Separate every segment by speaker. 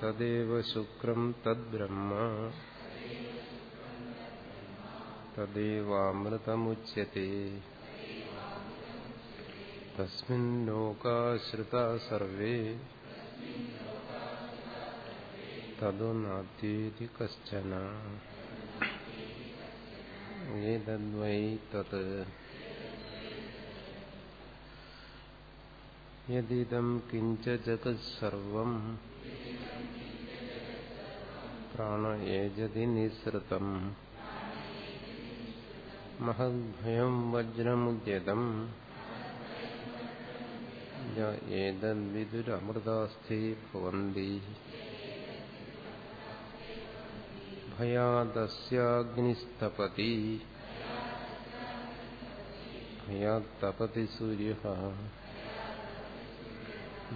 Speaker 1: തദേവ ശുക്രം തദ്ബ്രഹ്മ തദേവാമൃതമുച്യത്തെ തസ്മിൻ ലോകാശ്രിതാ സർവേ തതു നാത്യേതി കശ്ചന ഏതദ്വൈ തത് യദിദം കിഞ്ച ജഗത് സർവം പ്രാണ ഏജതി നിസൃതം മഹദ്ഭയം വജ്രമുദ്യതം.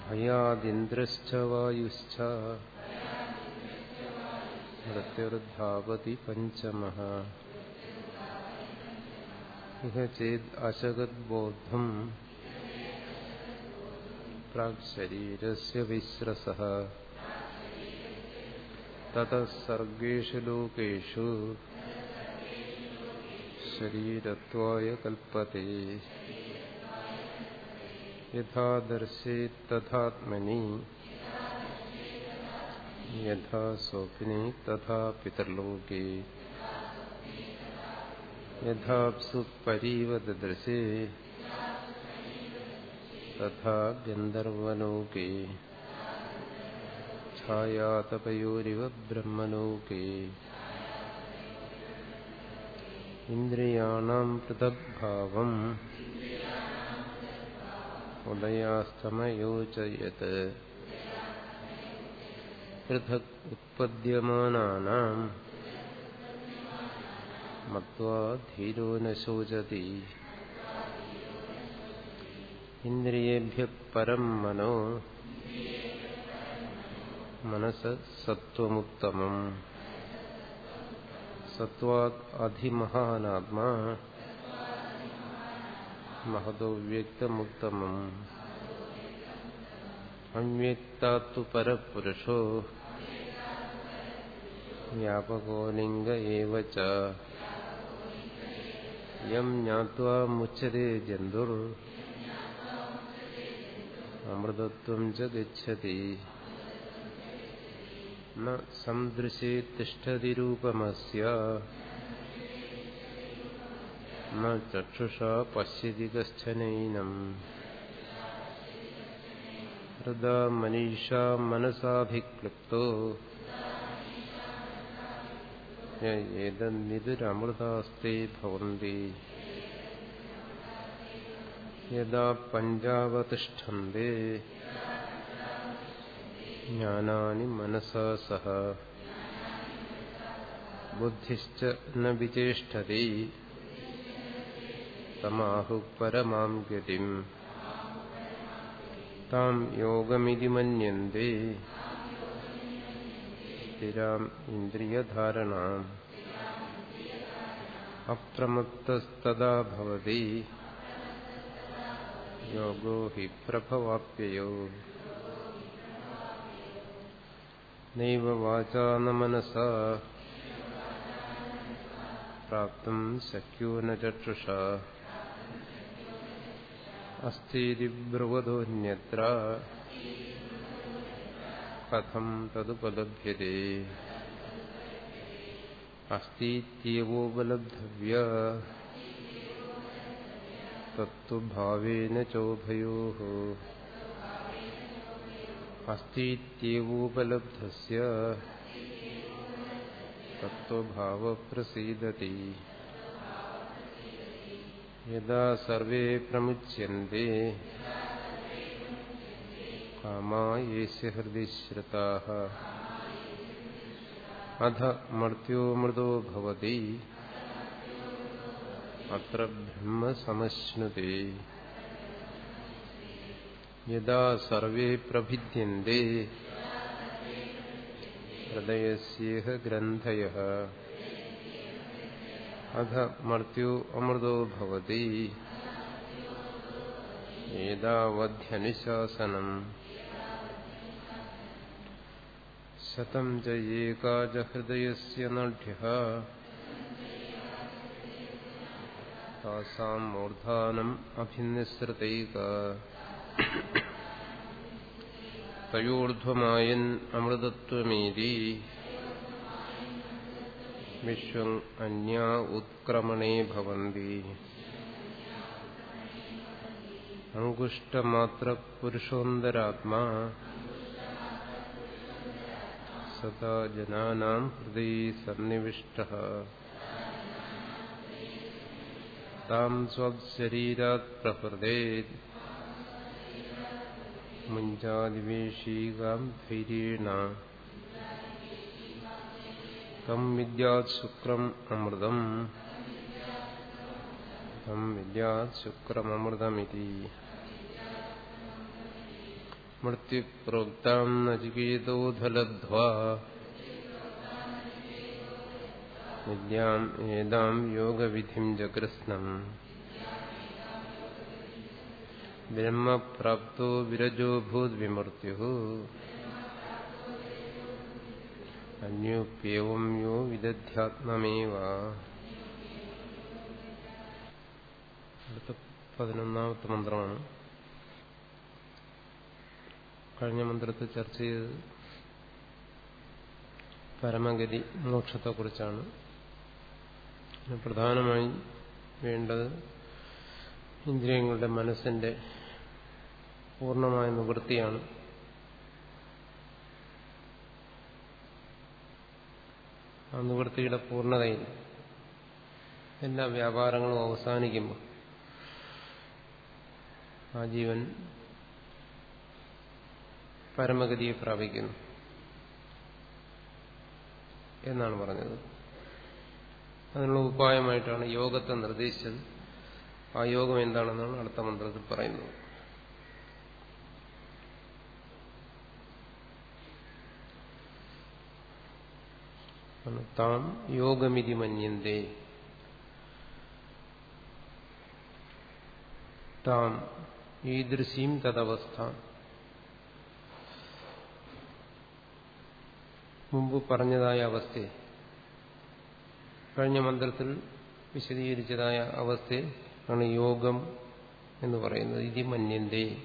Speaker 1: ഭയാദിന്ദ്രശ്ച വായുശ്ച. मृत्युर्धावति पञ्चमः इह चेदशगद्बोद्धम् प्राक्शरीरस्य विस्रसः। ततः सर्गेषु लोकेषु शरीरत्वाय कल्पते। यथा दर्शेत्तथात्मनि യഥാ സ്വപ്നെ തഥാ പിതർലോകേ യഥാപ്സു പരീവ ദദൃശേ തഥാ ഗന്ധർവലോകേ ഛായാതപയോരിവ ബ്രഹ്മലോകേ ഇന്ദ്രിയാണാം പൃഥഗ്ഭാവം ഉദയാസ്തമയോ ച യത് പൃഥക് ഉത്പദ്യമാനാനാം മത്വാ ധീരോ ന ശോചതി. ഇന്ദ്രിയേഭ്യ പരം മനോ മനസ് സത്വമുത്തമം. സത്വാത് അധിമഹാനാത്മാ മഹതോ വ്യക്തമുത്തമം. അവ്യക്താത്തു പരപുരുഷോ വ്യാപകോ ലിംഗ ഏവ ച യം ജ്ഞാത്വാ മുച്യത്തെ ജന്തുർ അമൃതത്വം ച ഗച്ഛതി ന സദൃശേ തിഷ്ഠതി രൂപമസ്യ ന ചക്ഷുഷാ പശ്യതി കശ്ചനൈനം ഹൃദ മനീഷാ മനസാഭിക്ലിപ്തോ ഏതന്നിതുരമൃതാസ്തേ ഭവന്തി. യഥാ പഞ്ചാവതിഷ്ഠന്തെ. ജ്ഞാനാനി മനസാ സഹ. ബുദ്ധിശ്ച ന വിചേഷ്ടതി തമാഹു പരമാം ഗതിം. താം യോഗമിതി മന്യന്തെ. സ്ഥിരാം ഇന്ദ്രിയധാരണാം അപ്രമത്തസ്തദാ ഭവതി യോഗോ ഹി പ്രഭവാപ്യയോ നൈവ വാചാ ന മനസാ പ്രാപ്തും ശക്യോ ന ചക്ഷുഷാ അസ്ഥീതി ബ്രുവതോന്യത്ര കഥം തതുപലഭ്യത്തെ അസ്തീത്യവോപലബ്ധവ്യ തത്വഭാവേന ചോഭയോ അസ്ഥീത്യവോപലബ്ധസ്യ തത്വഭാവപ്രസീദതി യഥാ സർവേ പ്രമുച്യന്തെ കാമാ യേസ്യ ഹൃദി ശ്രുതാः അധ മർത്യോ മൃദോ ഭവതി അത്ര ബ്രഹ്മ സമശ്നുതേ യഥാ സർവേ പ്രഭിദ്യന്തെ ഹൃദയസ്യേഹ ഗ്രന്ഥയ അധ മർത്യോ അമൃതോ ഭവതി ഏതാവധ്യനുശാസനം शतम जयेकाजहृदयस्य नाढ्यः तासां मूर्धानम् अभिन्निसृतैका अन्या उत्क्रमणे भवन्ति। अङ्गुष्ठमात्रपुरुषोन्दरात्मा പുരുഷോന്തരാത്മാ സദാ ജനാനാം ഹൃദയ സന്നിവിഷ്ട. താം സ്വശരീരാത് പ്രഹൃദേത് മുഞ്ചാദിവേശീകാം ധൈര്യേണ തം വിദ്യാത് ശുക്രം അമൃതം. തം വിദ്യാത് ശുക്രമൃതമിതി മൃത്യുപ്രോക്താം നചികേതോധലധ്വാ വിദ്യാം ഏതാം യോഗവിധിം ജഗൃസ്നം ബ്രഹ്മപ്രാപ്തോ വിരജോഭൂത് വിമൃത്യു അന്യോപ്യേവം യോ വിദധ്യാത്മമേവ അടുത്ത പതിനൊന്നാമത്തെ മന്ത്രമാണ് കഴിഞ്ഞ മന്ത്രത്തിൽ ചർച്ച ചെയ്തത് പരമഗതി മോക്ഷത്തെക്കുറിച്ചാണ്. പ്രധാനമായി വേണ്ടത് ഇന്ദ്രിയങ്ങളുടെ മനസ്സിന്റെ പൂർണമായ നിവൃത്തിയാണ്. ആ നിവൃത്തിയുടെ പൂർണതയിൽ എല്ലാ വ്യാപാരങ്ങളും അവസാനിക്കുമ്പോൾ ആ ജീവൻ പരമഗതിയെ പ്രാപിക്കുന്നു. എന്നാണ് പറഞ്ഞത്. അതിനുള്ള ഉപായമായിട്ടാണ് യോഗത്തെ നിർദ്ദേശിച്ചത്. ആ യോഗം എന്താണെന്നാണ് അടുത്ത മന്ത്രത്തിൽ പറയുന്നത്. താം യോഗമിതി മന്യന്തേ. താം ഈദൃശീം തദവസ്ഥ. മുമ്പ് പറഞ്ഞതായ അവസ്ഥയെ കഴിഞ്ഞ മന്ത്രത്തിൽ വിശദീകരിച്ചതായ അവസ്ഥയെ ആണ് യോഗം എന്ന് പറയുന്നത്. ഇതി മന്യന്തേ.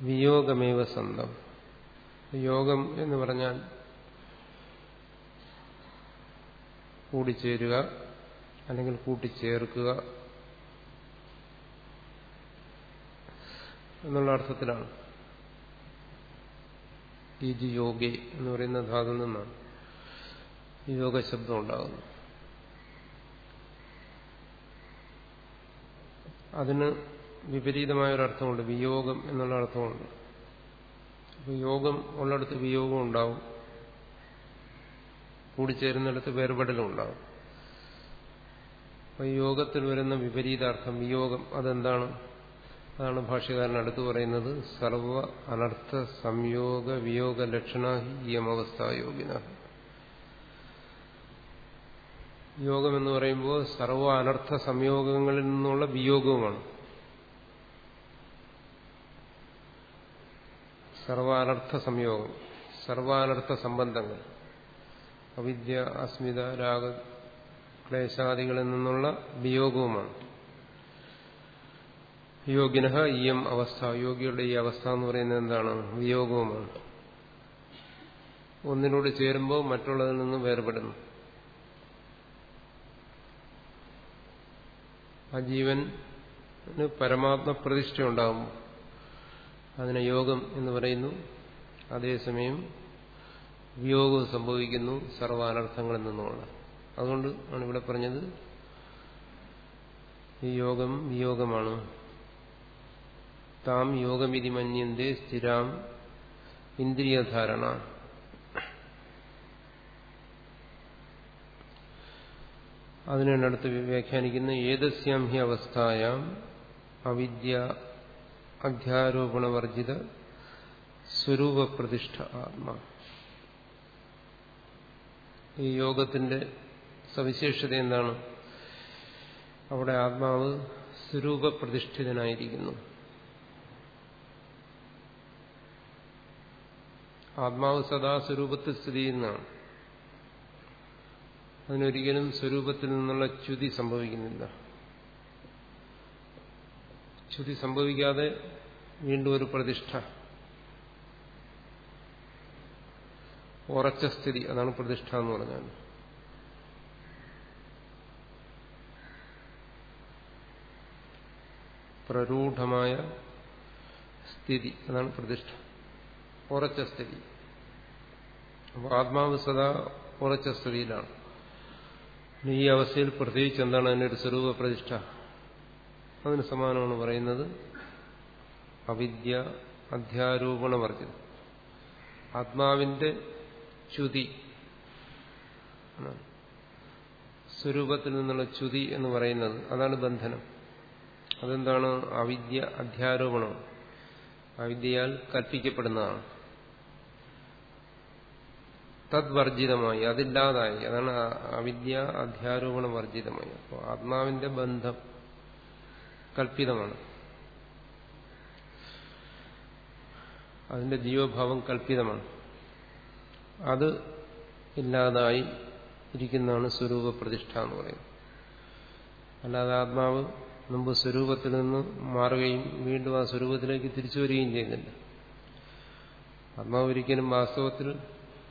Speaker 1: വിയോഗമേവ സ്വന്തം. യോഗം എന്ന് പറഞ്ഞാൽ കൂടിച്ചേരുക അല്ലെങ്കിൽ കൂട്ടിച്ചേർക്കുക എന്നുള്ള അർത്ഥത്തിലാണ്. ഈജി യോഗി എന്ന് പറയുന്ന ധാതു നിന്നാണ് യോഗ ശബ്ദം ഉണ്ടാകുന്നത്. അതിന് വിപരീതമായ ഒരു അർത്ഥമുണ്ട്. വിയോഗം എന്നുള്ള അർത്ഥമുണ്ട്. അപ്പൊ യോഗം ഉള്ളിടത്ത് വിയോഗം ഉണ്ടാവും. കൂടിച്ചേരുന്നിടത്ത് വേർപെടലും ഉണ്ടാവും. അപ്പൊ യോഗത്തിൽ വരുന്ന വിപരീതാർത്ഥം വിയോഗം അതെന്താണ്? അതാണ് ഭാഷ്യകാരൻ അടുത്ത് പറയുന്നത് സർവ അനർത്ഥ സംയോഗ വിയോഗ ലക്ഷണ യമവസ്ഥായോഗിന യോഗം എന്ന് പറയുമ്പോൾ സർവ അനർത്ഥ സംയോഗങ്ങളിൽ നിന്നുള്ള വിയോഗവുമാണ്. സർവാനർത്ഥ സംയോഗം സർവാനർത്ഥ സംബന്ധങ്ങൾ അവിദ്യ അസ്മിത രാഗ ക്ലേശാദികളിൽ നിന്നുള്ള വിയോഗവുമാണ്. യോഗിന ഇയം അവസ്ഥ. യോഗിയുടെ ഈ അവസ്ഥ എന്ന് പറയുന്നത് എന്താണ്? വിയോഗവുമാണ്. ഒന്നിനോട് ചേരുമ്പോൾ മറ്റുള്ളതിൽ നിന്ന് വേർപെടുന്നു. ആ ജീവന് പരമാത്മ പ്രതിഷ്ഠ ഉണ്ടാകും. അതിനെ യോഗം എന്ന് പറയുന്നു. അതേസമയം വിയോഗം സംഭവിക്കുന്നു സർവാനർത്ഥങ്ങളിൽ നിന്നുമാണ്. അതുകൊണ്ട് ആണ് ഇവിടെ പറഞ്ഞത്. ഈ യോഗം വിയോഗമാണ്. താം യോഗമിതി മന്യന്റെ സ്ഥിരാം ഇന്ദ്രിയധാരണ. അതിനാണ് അടുത്ത് വ്യാഖ്യാനിക്കുന്ന ഏതസ്യാം ഹി അവസ്ഥായാം അവിദ്യ അധ്യാരോപണവർജിത സ്വരൂപപ്രതിഷ്ഠ ആത്മ. ഈ യോഗത്തിന്റെ സവിശേഷത എന്താണ്? അവിടെ ആത്മാവ് സ്വരൂപപ്രതിഷ്ഠിതനായിരിക്കുന്നു. ആത്മാവ് സദാ സ്വരൂപത്തിൽ സ്ഥിതി ചെയ്യുന്നതാണ്. അതിനൊരിക്കലും സ്വരൂപത്തിൽ നിന്നുള്ള ച്യുതി സംഭവിക്കുന്നില്ല. ച്യുതി സംഭവിക്കാതെ വീണ്ടും ഒരു പ്രതിഷ്ഠ. ഉറച്ച സ്ഥിതി അതാണ് പ്രതിഷ്ഠ എന്ന് പറഞ്ഞാൽ. പ്രരൂഢമായ സ്ഥിതി അതാണ് പ്രതിഷ്ഠ. ഉറച്ച സ്ഥിതി. അപ്പോൾ ആത്മാവ് സദാ ഉറച്ച സ്ഥിതിയിലാണ്. ഈ അവസ്ഥയിൽ പ്രത്യേകിച്ച് എന്താണ് അതിനൊരു സ്വരൂപ പ്രതിഷ്ഠ അതിന് സമാനമാണ് പറയുന്നത് അവിദ്യ അധ്യാരോപണവർജിതം ആത്മാവിന്റെ ച്യുതി. സ്വരൂപത്തിൽ നിന്നുള്ള ച്യുതി എന്ന് പറയുന്നത്. അതാണ് ബന്ധനം. അതെന്താണ്? അവിദ്യ അധ്യാരോപണം. അവിദ്യയാൽ കൽപ്പിക്കപ്പെടുന്നതാണ്. തദ്വർജിതമായി അതില്ലാതായി. അതാണ് അവിദ്യ അധ്യാരോപണ വർജിതമായി. അപ്പോൾ ആത്മാവിന്റെ ബന്ധം കൽപ്പിതമാണ്. അതിന്റെ ജീവഭാവം കൽപ്പിതമാണ്. അത് ഇല്ലാതായി ഇരിക്കുന്നതാണ് സ്വരൂപ പ്രതിഷ്ഠ എന്ന് പറയുന്നത്. അല്ലാതെ ആത്മാവ് മുമ്പ് സ്വരൂപത്തിൽ നിന്ന് മാറുകയും വീണ്ടും ആ സ്വരൂപത്തിലേക്ക് തിരിച്ചു വരികയും ചെയ്യുന്നില്ല. ആത്മാവ് ഒരിക്കലും വാസ്തവത്തിൽ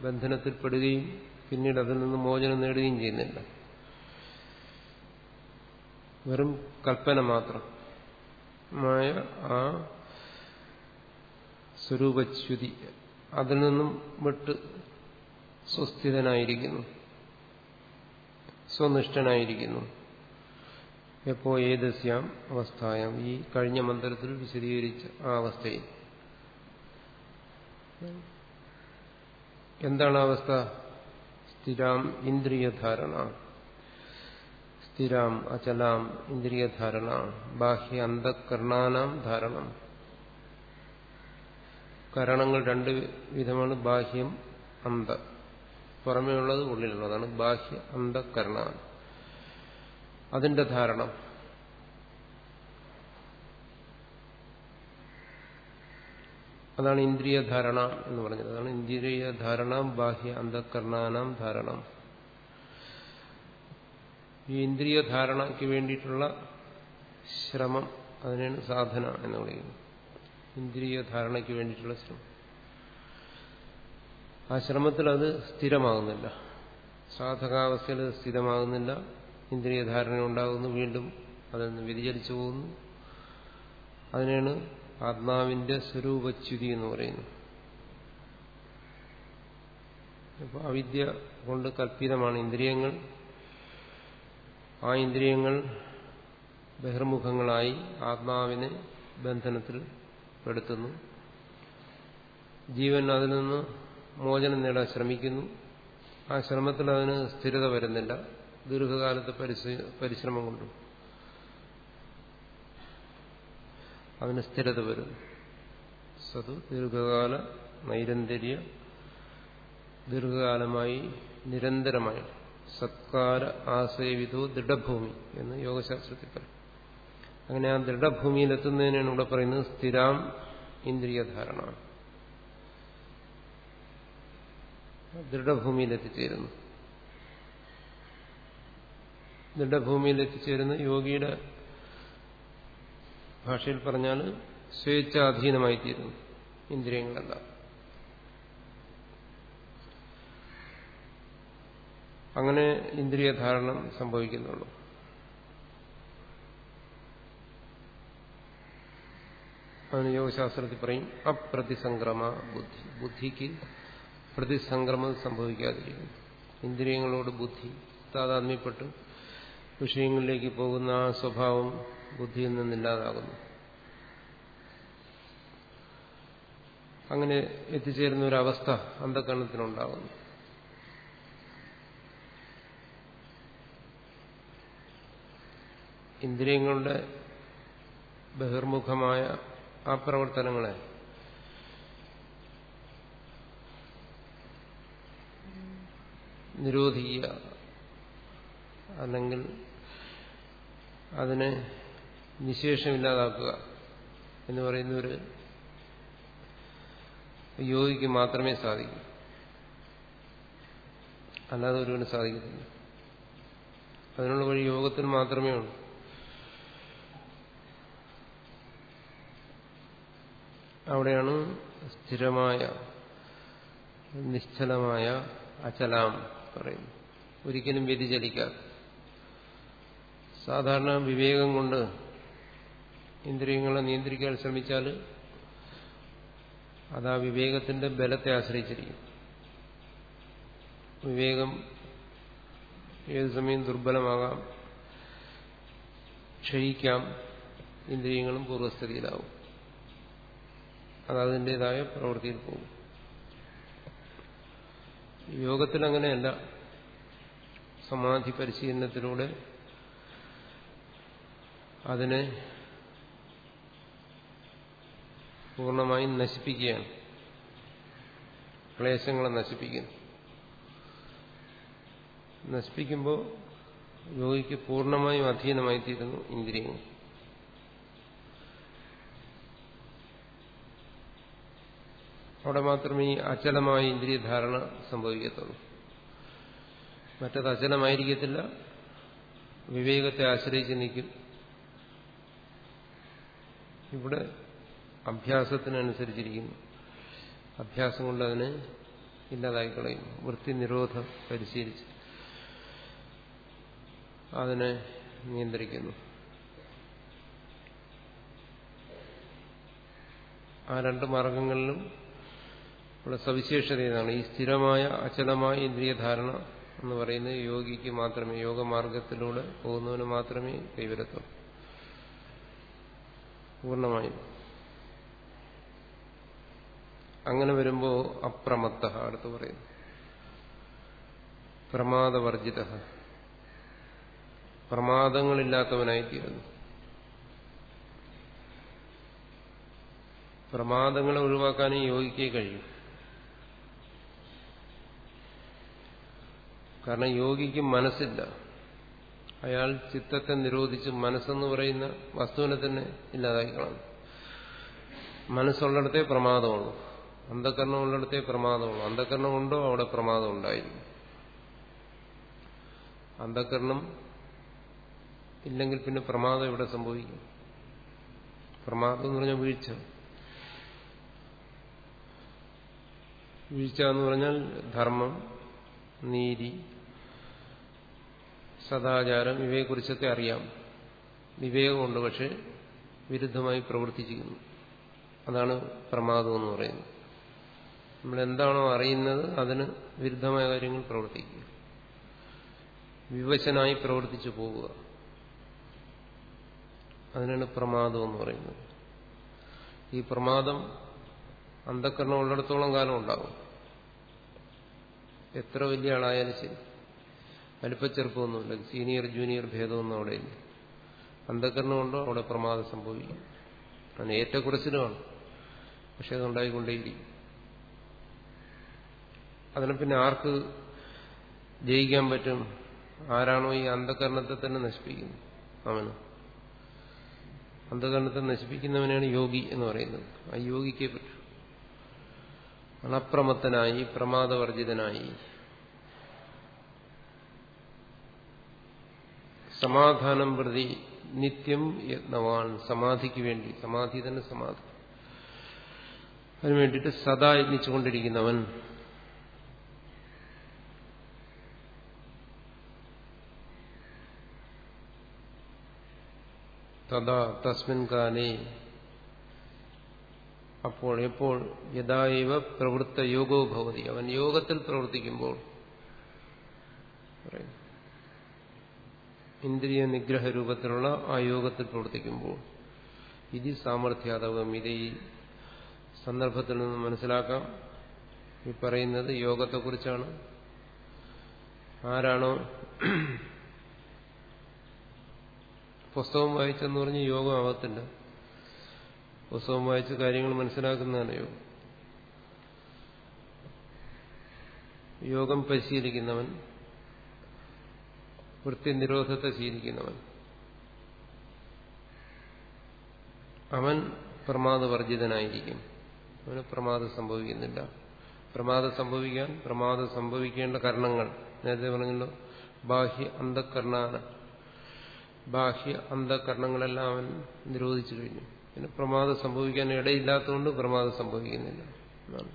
Speaker 1: ബന്ധനത്തിൽപ്പെടുകയും പിന്നീട് അതിൽ നിന്ന് മോചനം നേടുകയും ചെയ്യുന്നില്ല. വെറും കൽപ്പന മാത്രമായ ആ സ്വരൂപച്യുതി അതിൽ നിന്നും വിട്ട് സ്വസ്ഥിതനായിരിക്കുന്നു. സ്വനിഷ്ഠനായിരിക്കുന്നു. എപ്പോ ഏതസ്യാം അവസ്ഥായം. ഈ കഴിഞ്ഞ മന്ത്രത്തിൽ വിശദീകരിച്ച ആ അവസ്ഥയിൽ. എന്താണ് അവസ്ഥ സ്ഥിരാം ഇന്ദ്രിയധാരണ. സ്ഥിരാം അചലാം ഇന്ദ്രിയധാരണ. ബാഹ്യ അന്ധകരണാനാം ധാരണം. കരണങ്ങൾ രണ്ട് വിധമാണ്. ബാഹ്യം അന്ധ. പുറമേയുള്ളത് ഉള്ളിലുള്ളതാണ്. ബാഹ്യ അന്ധകരണ അതിന്റെ ധാരണം. അതാണ് ഇന്ദ്രിയ ധാരണ എന്ന് പറഞ്ഞത്. അതാണ് ഇന്ദ്രിയ ധാരണ ബാഹ്യ അന്ധകരണാനാം ധാരണം. ഈ ഇന്ദ്രിയ ധാരണയ്ക്ക് വേണ്ടിയിട്ടുള്ള ശ്രമം അതിനാണ് സാധന എന്ന് പറയുന്നത്. ഇന്ദ്രിയ ധാരണയ്ക്ക് വേണ്ടിയിട്ടുള്ള ശ്രമം. ആ ശ്രമത്തിൽ അത് സ്ഥിരമാകുന്നില്ല. സാധകാവസ്ഥയിൽ സ്ഥിരമാകുന്നില്ല. ഇന്ദ്രിയ ധാരണ ഉണ്ടാകുന്നു വീണ്ടും അതിൽ നിന്ന് വ്യതിചലിച്ചു പോകുന്നു. അതിനാണ് ആത്മാവിന്റെ സ്വരൂപച്യുതി എന്ന് പറയുന്നു. അവിദ്യ കൊണ്ട് കൽപ്പിതമാണ് ഇന്ദ്രിയങ്ങൾ. ആ ഇന്ദ്രിയങ്ങൾ ബഹിർമുഖങ്ങളായി ആത്മാവിനെ ബന്ധനത്തിൽ പെടുത്തുന്നു. ജീവൻ അതിൽ നിന്ന് മോചനം നേടാൻ ശ്രമിക്കുന്നു. ആ ശ്രമത്തിൽ അതിന് സ്ഥിരത വരുന്നില്ല. ദീർഘകാലത്തെ പരിശ്രമം കൊണ്ടും. അതിന് സ്ഥിരത വരുന്നു. സത് ദീർഘകാല നൈരന്തര്യ ദീർഘകാലമായി നിരന്തരമായി സത്കാല ആസേവിതോ ദൃഢഭൂമി എന്ന് യോഗശാസ്ത്രത്തിൽ പറയും. അങ്ങനെ ആ ദൃഢഭൂമിയിലെത്തുന്നതിനാണ് ഇവിടെ പറയുന്നത് സ്ഥിരാം ഇന്ദ്രിയധാരണ. ദൃഢഭൂമിയിലെത്തിച്ചേരുന്നു. ദൃഢഭൂമിയിലെത്തിച്ചേരുന്ന യോഗിയുടെ ഭാഷയിൽ പറഞ്ഞാൽ സ്വേച്ഛാധീനമായി തീരുന്നു ഇന്ദ്രിയങ്ങളല്ല. അങ്ങനെ ഇന്ദ്രിയധാരണം സംഭവിക്കുന്നുള്ളൂ. അതിന് യോഗശാസ്ത്രത്തിൽ പറയും അപ്രതിസംക്രമ ബുദ്ധി. ബുദ്ധിക്ക് പ്രതിസംക്രമം സംഭവിക്കാതിരിക്കുന്നു. ഇന്ദ്രിയങ്ങളോട് ബുദ്ധി താതാത്മ്യപ്പെട്ട് വിഷയങ്ങളിലേക്ക് പോകുന്ന ആ സ്വഭാവം ബുദ്ധിയിൽ നിന്നില്ലാതാകുന്നു അങ്ങനെ എത്തിച്ചേരുന്ന ഒരവസ്ഥ അന്ധകരണത്തിനുണ്ടാകുന്നു. ഇന്ദ്രിയങ്ങളുടെ ബഹിർമുഖമായ ആ പ്രവർത്തനങ്ങളെ നിരോധിക്കുക. അല്ലെങ്കിൽ അതിനെ നിശേഷമില്ലാതാക്കുക എന്ന് പറയുന്ന ഒരു യോഗിക്ക് മാത്രമേ സാധിക്കൂ. അല്ലാതെ ഒരുവന് സാധിക്കത്തില്ല. അതിനുള്ള വഴി യോഗത്തിന് മാത്രമേ ഉള്ളൂ. അവിടെയാണ് സ്ഥിരമായ നിശ്ചലമായ അചലാം പറയുന്നു ഒരിക്കലും വ്യതിചലിക്കാതെ. സാധാരണ വിവേകം കൊണ്ട് ഇന്ദ്രിയങ്ങളെ നിയന്ത്രിക്കാൻ ശ്രമിച്ചാൽ അത് ആ വിവേകത്തിന്റെ ബലത്തെ ആശ്രയിച്ചിരിക്കും. വിവേകം ഏത് സമയം ദുർബലമാകാം ക്ഷയിക്കാം ഇന്ദ്രിയങ്ങളും പൂർവസ്ഥിതിയിലാവും. അത് അതിന്റെതായ പ്രവൃത്തിയിൽ പോകും. യോഗത്തിൽ അങ്ങനെയല്ല. സമാധി പരിശീലനത്തിലൂടെ അതിനെ പൂർണമായും നശിപ്പിക്കുകയാണ്. ക്ലേശങ്ങളെ നശിപ്പിക്കുന്നു. നശിപ്പിക്കുമ്പോൾ യോഗിക്ക് പൂർണമായും അധീനമായി തീരുന്നു ഇന്ദ്രിയങ്ങൾ. അവിടെ മാത്രമേ ഈ അചലമായ ഇന്ദ്രിയധാരണ സംഭവിക്കത്തുള്ളൂ. മറ്റത് അചലമായിരിക്കത്തില്ല. വിവേകത്തെ ആശ്രയിച്ച് നിൽക്കും. ഇവിടെ അഭ്യാസത്തിനനുസരിച്ചിരിക്കുന്നു. അഭ്യാസം കൊണ്ട് അതിനെ ഇല്ലാതായി കളയും വൃത്തി നിരോധം പരിശീലിച്ച് അതിനെ നിയന്ത്രിക്കുന്നു. ആ രണ്ട് മാർഗങ്ങളിലും ഉള്ള സവിശേഷത ഇതാണ്. ഈ സ്ഥിരമായ അചലമായ ഇന്ദ്രിയധാരണ എന്ന് പറയുന്നത് യോഗിക്ക് മാത്രമേ യോഗമാർഗത്തിലൂടെ പോകുന്നവന് മാത്രമേ കൈവരത്തുള്ളൂ. പൂർണമായും. അങ്ങനെ വരുമ്പോൾ അപ്രമത്ത അടുത്ത് പറയുന്നു. പ്രമാദവർജിത പ്രമാദങ്ങളില്ലാത്തവനായിത്തീരുന്നു. പ്രമാദങ്ങളെ ഒഴിവാക്കാനും യോഗിക്കേ കഴിയും. കാരണം യോഗിക്ക് മനസ്സില്ല. അയാൾ ചിത്തത്തെ നിരോധിച്ച് മനസ്സെന്ന് പറയുന്ന വസ്തുവിനെ തന്നെ ഇല്ലാതാക്കി കളഞ്ഞു. മനസ്സുള്ളിടത്തേ പ്രമാദമുള്ളൂ. അന്ധകരണം ഉള്ളിടത്തേ പ്രമാദമുള്ളൂ. അന്ധകരണം ഉണ്ടോ അവിടെ പ്രമാദം ഉണ്ടായിരുന്നു അന്ധകരണം ഇല്ലെങ്കിൽ പിന്നെ പ്രമാദം ഇവിടെ സംഭവിക്കും? പ്രമാദം എന്ന് പറഞ്ഞാൽ വീഴ്ച. വീഴ്ച എന്ന് പറഞ്ഞാൽ ധർമ്മം നീതി സദാചാരം ഇവയെക്കുറിച്ചൊക്കെ അറിയാം. വിവേകമുണ്ട് പക്ഷെ വിരുദ്ധമായി പ്രവർത്തിച്ചിരിക്കുന്നു. അതാണ് പ്രമാദം എന്ന് പറയുന്നത്. നമ്മൾ എന്താണോ അറിയുന്നത് അതിന് വിരുദ്ധമായ കാര്യങ്ങൾ പ്രവർത്തിക്കുക. വിവശനായി പ്രവർത്തിച്ചു പോവുക. അതിനാണ് പ്രമാദം എന്ന് പറയുന്നത്. ഈ പ്രമാദം അന്ധക്കരണം ഉള്ളിടത്തോളം കാലം ഉണ്ടാകും. എത്ര വലിയ ആളായാലും ശരി. വലിപ്പച്ചെറുപ്പമൊന്നുമില്ല സീനിയർ ജൂനിയർ ഭേദമൊന്നും അവിടെ ഇല്ല അന്ധക്കരണമുണ്ടോ അവിടെ പ്രമാദം സംഭവിക്കും. അതിന് ഏറ്റക്കുറച്ചിലുമാണ്. പക്ഷെ അതുണ്ടായിക്കൊണ്ടേയിരിക്കും അതിനെ പിന്നെ ആർക്ക് ജയിക്കാൻ പറ്റും? ആരാണോ ഈ അന്ധകരണത്തെ തന്നെ നശിപ്പിക്കുന്നത്? അവന്. അന്ധകരണത്തെ നശിപ്പിക്കുന്നവനാണ് യോഗി എന്ന് പറയുന്നത്. ആ യോഗിക്കേ പറ്റും. അണപ്രമത്തനായി പ്രമാദവർജിതനായി. സമാധാനം പ്രതി നിത്യം യത്നവാൻ സമാധിക്ക് വേണ്ടി. സമാധി തന്നെ സമാധി. അതിനു വേണ്ടിയിട്ട് സദാ യത്നിച്ചുകൊണ്ടിരിക്കുന്നവൻ തഥാ തസ്മിൻ കാലേ. അപ്പോൾ എപ്പോൾ? യഥാവ പ്രവൃത്ത യോഗോ ഭവതി. അവൻ യോഗത്തിൽ പ്രവർത്തിക്കുമ്പോൾ ഇന്ദ്രിയ നിഗ്രഹ രൂപത്തിലുള്ള ആ യോഗത്തിൽ പ്രവർത്തിക്കുമ്പോൾ ഇത് സാമർഥ്യാതവം ഇത് ഈ സന്ദർഭത്തിൽ നിന്ന് മനസ്സിലാക്കാം. ഈ പറയുന്നത് യോഗത്തെക്കുറിച്ചാണ്. ആരാണോ പുസ്തകം വായിച്ചെന്ന് പറഞ്ഞ് യോഗം ആവത്തില്ല. പുസ്തകം വായിച്ച് കാര്യങ്ങൾ മനസ്സിലാക്കുന്നതാണ് യോഗം. യോഗം പരിശീലിക്കുന്നവൻ വൃത്തി നിരോധത്തെ ശീലിക്കുന്നവൻ. അവൻ പ്രമാദവർജിതനായിരിക്കും അവന് പ്രമാദം സംഭവിക്കുന്നില്ല. പ്രമാദം സംഭവിക്കാൻ പ്രമാദം സംഭവിക്കേണ്ട കാരണങ്ങൾ നേരത്തെ പറഞ്ഞല്ലോ ബാഹ്യ അന്ധകരണാന ബാഹ്യ അന്ധകരണങ്ങളെല്ലാം അവൻ നിരോധിച്ചു കഴിഞ്ഞു. പിന്നെ പ്രമാദം സംഭവിക്കാൻ ഇടയില്ലാത്തതുകൊണ്ട് പ്രമാദം സംഭവിക്കുന്നില്ല എന്നാണ്.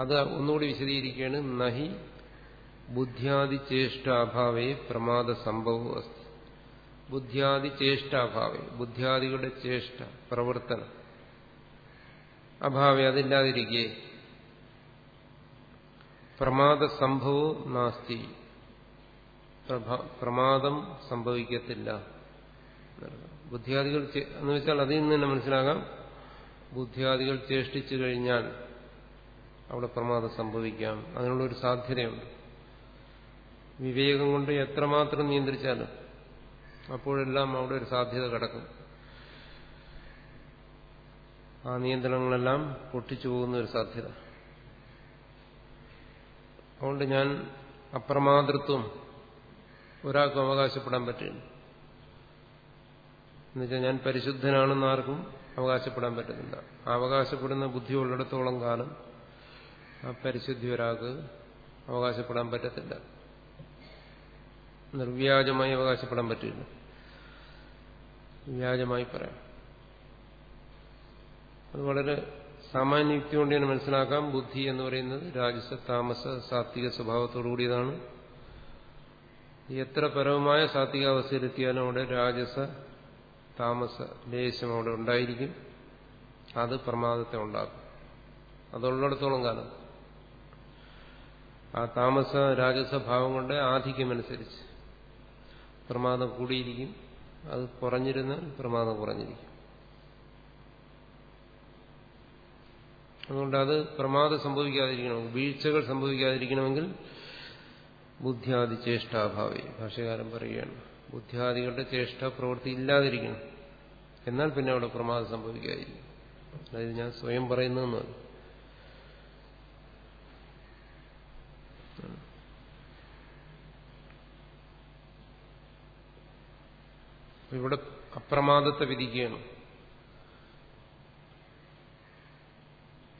Speaker 1: അത് ഒന്നുകൂടി വിശദീകരിക്കുകയാണ്. നഹി ബുദ്ധ്യാദിചേഷ്ടാഭാവേ പ്രമാദ സംഭവം അസ്തി. ബുദ്ധ്യാദിചേഷ്ടാഭാവേ ബുദ്ധ്യാദികളുടെ ചേഷ്ട പ്രവർത്തനം. അഭാവേ അതില്ലാതിരിക്കെ. പ്രമാദ സംഭവവും നാസ്തി. പ്രമാദം സംഭവിക്കത്തില്ല ബുദ്ധിയാദികൾ എന്ന് വെച്ചാൽ അതിൽ നിന്ന് തന്നെ മനസ്സിലാകാം. ബുദ്ധിയാദികൾ ചേഷ്ടിച്ചു കഴിഞ്ഞാൽ അവിടെ പ്രമാദം സംഭവിക്കാം. അതിനുള്ളൊരു സാധ്യതയുണ്ട്. വിവേകം കൊണ്ട് എത്രമാത്രം നിയന്ത്രിച്ചാലും അപ്പോഴെല്ലാം അവിടെ ഒരു സാധ്യത കിടക്കും. ആ നിയന്ത്രണങ്ങളെല്ലാം പൊട്ടിച്ചു പോകുന്ന ഒരു സാധ്യത. അതുകൊണ്ട് ഞാൻ അപ്രമാതൃത്വം ഒരാൾക്കും അവകാശപ്പെടാൻ പറ്റില്ല. എന്നുവെച്ചാൽ ഞാൻ പരിശുദ്ധനാണെന്ന് ആർക്കും അവകാശപ്പെടാൻ പറ്റുന്നില്ല അവകാശപ്പെടുന്ന ബുദ്ധി ഉള്ളിടത്തോളം കാലം ആ പരിശുദ്ധി ഒരാൾക്ക് അവകാശപ്പെടാൻ പറ്റത്തില്ല. നിർവ്യാജമായി അവകാശപ്പെടാൻ പറ്റില്ല. വ്യാജമായി പറയാം. അത് വളരെ സാമാന്യ യുക്തി കൊണ്ട് തന്നെ മനസ്സിലാക്കാം. ബുദ്ധി എന്ന് പറയുന്നത് രാജസ താമസ സാത്വിക സ്വഭാവത്തോടു കൂടിയതാണ് എത്ര പരമമായ സാത്വികാവസ്ഥയിലെത്തിയാലും അവിടെ രാജസ താമസ ലേശം അവിടെ ഉണ്ടായിരിക്കും. അത് പ്രമാദത്തെ ഉണ്ടാക്കും. അതുള്ളിടത്തോളം കാലം. ആ താമസ രാജസ ഭാവം കൊണ്ട് ആധിക്യമനുസരിച്ച് പ്രമാദം കൂടിയിരിക്കും. അത് കുറഞ്ഞിരുന്നാൽ പ്രമാദം കുറഞ്ഞിരിക്കും. അതുകൊണ്ട് അത് പ്രമാദം സംഭവിക്കാതിരിക്കണം. വീഴ്ചകൾ സംഭവിക്കാതിരിക്കണമെങ്കിൽ ബുദ്ധിയാദി ചേഷ്ടാഭാവി. ഭാഷകാരൻ പറയുകയാണ് ബുദ്ധിയാദികളുടെ ചേഷ്ട പ്രവൃത്തി ഇല്ലാതിരിക്കണം. എന്നാൽ പിന്നെ അവിടെ പ്രമാദം സംഭവിക്കാതിരിക്കും. അതായത് ഞാൻ സ്വയം പറയുന്നതെന്ന് ഇവിടെ അപ്രമാദത്തെ വിധിക്കുകയാണ്.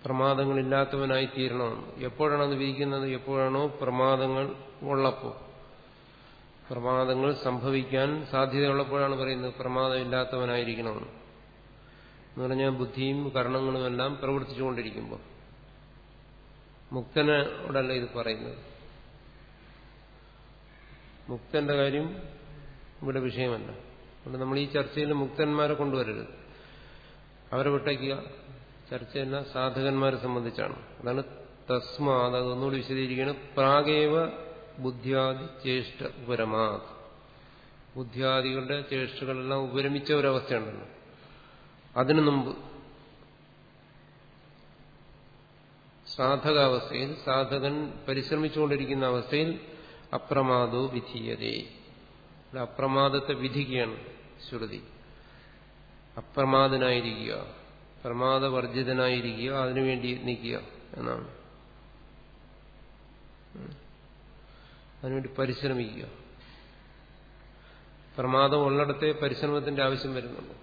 Speaker 1: പ്രമാദങ്ങളില്ലാത്തവനായി തീരണമെന്ന് എപ്പോഴാണ് അത് വിധിക്കുന്നത്? എപ്പോഴാണോ പ്രമാദങ്ങൾ ഉള്ളപ്പോൾ പ്രമാദങ്ങൾ സംഭവിക്കാൻ സാധ്യതയുള്ളപ്പോഴാണ് പറയുന്നത് പ്രമാദമില്ലാത്തവനായിരിക്കണമെന്ന് എന്ന്. പറഞ്ഞാൽ ബുദ്ധിയും കർണങ്ങളും എല്ലാം പ്രവർത്തിച്ചുകൊണ്ടിരിക്കുമ്പോൾ മുക്തനോടല്ല ഇത് പറയുന്നത്. മുക്തന്റെ കാര്യം ഇവിടെ വിഷയമല്ല. അതുകൊണ്ട് നമ്മൾ ഈ ചർച്ചയിൽ മുക്തന്മാരെ കൊണ്ടുവരരുത്. അവരെ വിട്ടയ്ക്കുക ചർച്ചയല്ല സാധകന്മാരെ സംബന്ധിച്ചാണ്. അതാണ് തസ്മാ അതൊന്നുകൂടി വിശദീകരിക്കുകയാണ്. പ്രാഗേവ ബുദ്ധ്യാദി ചേഷ്ട ഉപരമാ ബുദ്ധ്യാദികളുടെ ചേഷ്ടകളെല്ലാം ഉപരമിച്ച ഒരവസ്ഥയുണ്ടല്ലോ. അതിനു മുമ്പ് സാധകാവസ്ഥയിൽ സാധകൻ പരിശ്രമിച്ചുകൊണ്ടിരിക്കുന്ന അവസ്ഥയിൽ അപ്രമാദോ വിധീയതേ. അപ്രമാദത്തെ വിധിക്കുകയാണ് ശ്രുതി. അപ്രമാദനായിരിക്കുക പ്രമാദവർജിതനായിരിക്കുക അതിനുവേണ്ടി നിൽക്കുക എന്നാണ്. അതിനുവേണ്ടി പരിശ്രമിക്കുക. പ്രമാദം ഉള്ളിടത്തെ പരിശ്രമത്തിന്റെ ആവശ്യം വരുന്നുണ്ട്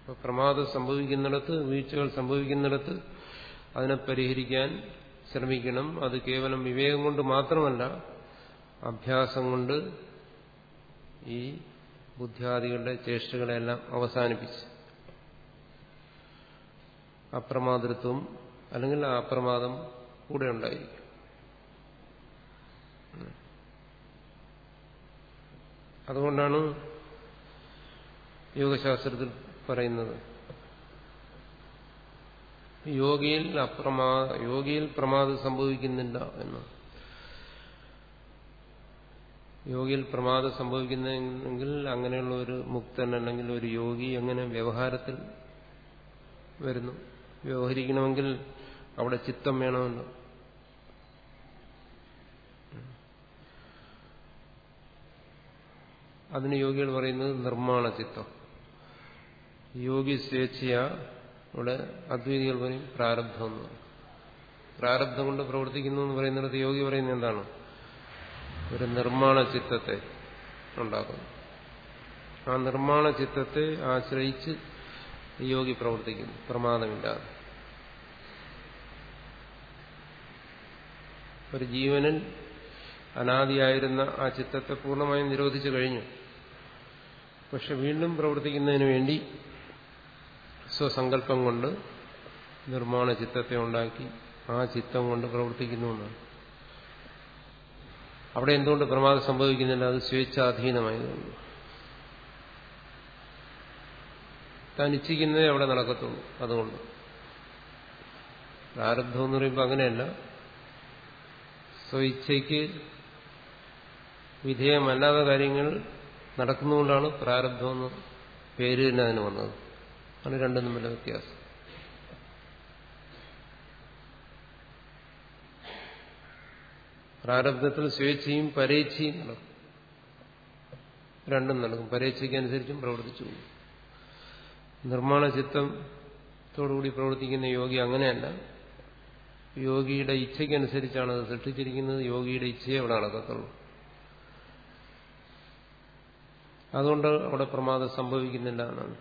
Speaker 1: അപ്പോൾ പ്രമാദം സംഭവിക്കുന്നിടത്ത് വീഴ്ചകൾ സംഭവിക്കുന്നിടത്ത് അതിനെ പരിഹരിക്കാൻ ശ്രമിക്കണം. അത് കേവലം വിവേകം കൊണ്ട് മാത്രമല്ല അഭ്യാസം കൊണ്ട് ഈ ബുദ്ധിയാദികളുടെ ചേഷ്ടകളെല്ലാം അവസാനിപ്പിച്ച്. അപ്രമാതൃത്വം അല്ലെങ്കിൽ അപ്രമാദം കൂടെ ഉണ്ടായിരിക്കും. അതുകൊണ്ടാണ് യോഗശാസ്ത്രത്തിൽ പറയുന്നത്. യോഗിയിൽ അപ്രമാ യോഗിയിൽ പ്രമാദം സംഭവിക്കുന്നില്ല എന്ന്. യോഗിയിൽ പ്രമാദം സംഭവിക്കുന്നെങ്കിൽ അങ്ങനെയുള്ള ഒരു മുക്തൻ അല്ലെങ്കിൽ ഒരു യോഗി എങ്ങനെ വ്യവഹാരത്തിൽ വരുന്നു. വ്യവഹരിക്കണമെങ്കിൽ അവിടെ ചിത്തം വേണമല്ലോ. അതിന് യോഗികൾ പറയുന്നത് നിർമ്മാണ ചിത്തം യോഗി സ്വേച്ഛയ ഇവിടെ അദ്വൈതികൾ പറയും പ്രാരബ്ധം എന്ന്. പറയും പ്രാരബ്ധം കൊണ്ട് പ്രവർത്തിക്കുന്നു എന്ന് പറയുന്നിടത്ത് യോഗി പറയുന്നത് എന്താണ്? ഒരു നിർമ്മാണ ചിത്തത്തെ ഉണ്ടാക്കുന്നു. ആ നിർമ്മാണ ചിത്തത്തെ ആശ്രയിച്ച് യോഗി പ്രവർത്തിക്കുന്നു. പ്രമാദമില്ലാതെ. ഒരു ജീവനിൽ അനാദിയായിരുന്ന ആ ചിത്തത്തെ പൂർണമായും നിരോധിച്ചു കഴിഞ്ഞു. പക്ഷെ വീണ്ടും പ്രവർത്തിക്കുന്നതിന് വേണ്ടി സ്വസങ്കല്പം കൊണ്ട് നിർമ്മാണ ചിത്തത്തെ ഉണ്ടാക്കി ആ ചിത്തം കൊണ്ട് പ്രവർത്തിക്കുന്നു എന്നാണ് അവിടെ എന്തുകൊണ്ട് പ്രമാദം സംഭവിക്കുന്നില്ല? അത് സ്വേച്ഛാധീനമായതുകൊണ്ട്. താൻ ഇച്ഛിക്കുന്നതേ അവിടെ നടക്കത്തുള്ളൂ അതുകൊണ്ട്. പ്രാരബ്ധം എന്ന് പറയുമ്പോൾ അങ്ങനെയല്ല. സ്വയിച്ഛയ്ക്ക് വിധേയമല്ലാത്ത കാര്യങ്ങൾ നടക്കുന്നതുകൊണ്ടാണ് പ്രാരബ്ധം എന്ന് പേര് തന്നെ അതിന് വന്നത്. ആണ് രണ്ടും തമ്മിലെ വ്യത്യാസം. പ്രാരബ്ധത്തിൽ സ്വേച്ഛയും പരേച്ഛയും നടക്കും. രണ്ടും നടക്കും. പരേച്ഛയ്ക്കനുസരിച്ചും പ്രവർത്തിച്ചു നിർമ്മാണ ചിത്തത്തോടുകൂടി പ്രവർത്തിക്കുന്ന യോഗി അങ്ങനെയല്ല. യോഗിയുടെ ഇച്ഛയ്ക്കനുസരിച്ചാണ് അത് സൃഷ്ടിച്ചിരിക്കുന്നത്. യോഗിയുടെ ഇച്ഛയെ അവിടെ നടക്കത്തുള്ളൂ അതുകൊണ്ട് അവിടെ പ്രമാദം സംഭവിക്കുന്നില്ല എന്നാണ്.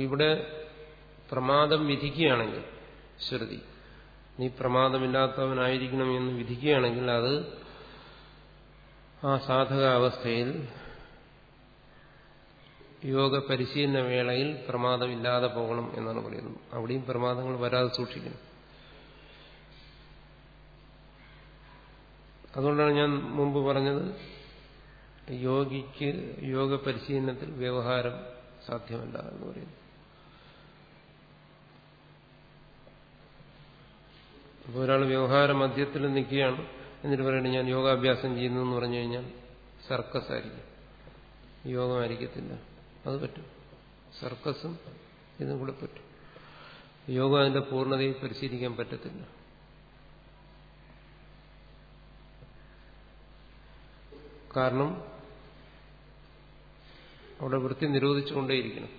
Speaker 1: ഇവിടെ പ്രമാദം വിധിക്കുകയാണെങ്കിൽ ശ്രുതി നീ പ്രമാദമില്ലാത്തവനായിരിക്കണം എന്ന് വിധിക്കുകയാണെങ്കിൽ അത് ആ സാധകാവസ്ഥയിൽ യോഗ പരിശീലന വേളയിൽ പ്രമാദമില്ലാതെ പോകണം എന്നാണ് പറയുന്നത്. അവിടെയും പ്രമാദങ്ങൾ വരാതെ സൂക്ഷിക്കണം. അതുകൊണ്ടാണ് ഞാൻ മുമ്പ് പറഞ്ഞത് യോഗിക്ക് യോഗ പരിശീലനത്തിൽ വ്യവഹാരം സാധ്യമല്ല എന്ന് പറയുന്നു. അപ്പോൾ ഒരാൾ വ്യവഹാര മധ്യത്തിൽ നിൽക്കുകയാണ് എന്നിട്ട് പറയുന്നത് ഞാൻ യോഗാഭ്യാസം ചെയ്യുന്നു എന്ന് പറഞ്ഞു കഴിഞ്ഞാൽ സർക്കസ് ആയിരിക്കും. യോഗമായിരിക്കത്തില്ല അത് പറ്റും. സർക്കസും ഇതും കൂടെ പറ്റും. യോഗം അതിന്റെ പൂർണതയിൽ പരിശീലിക്കാൻ പറ്റത്തില്ല. കാരണം അവിടെ വൃത്തി നിരോധിച്ചുകൊണ്ടേയിരിക്കണം.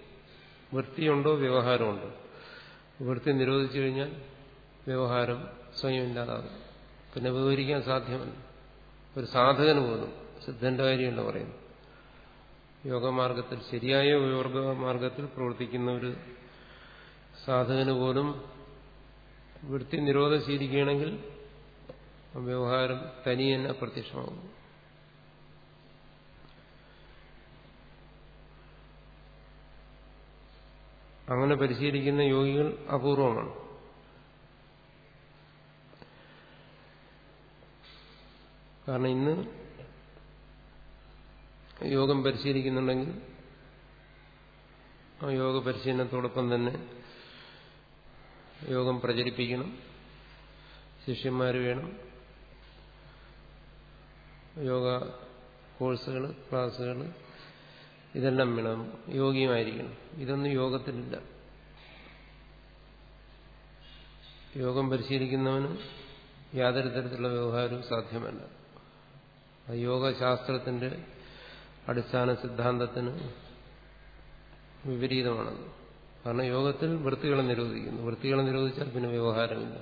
Speaker 1: വൃത്തിയുണ്ടോ വ്യവഹാരമുണ്ടോ? വൃത്തി നിരോധിച്ചു കഴിഞ്ഞാൽ വ്യവഹാരം സ്വയം ഇല്ലാതാകും പിന്നെ വിവരിക്കാൻ സാധ്യമല്ല. ഒരു സാധകന് പോലും സിദ്ധന്റെ കാര്യമല്ല പറയുന്നു യോഗമാർഗത്തിൽ ശരിയായ യോഗ മാർഗത്തിൽ പ്രവർത്തിക്കുന്ന ഒരു സാധകന് പോലും വൃത്തി നിരോധശീലിക്കുകയാണെങ്കിൽ വ്യവഹാരം തനിയെന്നെ അപ്രത്യക്ഷമാകും. അങ്ങനെ പരിശീലിക്കുന്ന യോഗികൾ അപൂർവമാണ്. കാരണം ഇന്ന് യോഗം പരിശീലിക്കുന്നുണ്ടെങ്കിൽ ആ യോഗ പരിശീലനത്തോടൊപ്പം തന്നെ യോഗം പ്രചരിപ്പിക്കണം. ശിഷ്യന്മാർ വേണം. യോഗ കോഴ്സുകൾ ക്ലാസ്സുകൾ ഇതെല്ലാം വേണം. യോഗിയുമായിരിക്കണം. ഇതൊന്നും യോഗത്തിലില്ല. യോഗം പരിശീലിക്കുന്നവന് യാതൊരു തരത്തിലുള്ള വ്യവഹാരവും സാധ്യമല്ല. യോഗശാസ്ത്രത്തിന്റെ അടിസ്ഥാന സിദ്ധാന്തത്തിന് വിപരീതമാണത്. കാരണം യോഗത്തിൽ വൃത്തികളെ നിരോധിക്കുന്നു. വൃത്തികളെ നിരോധിച്ചാൽ പിന്നെ വ്യവഹാരമില്ല.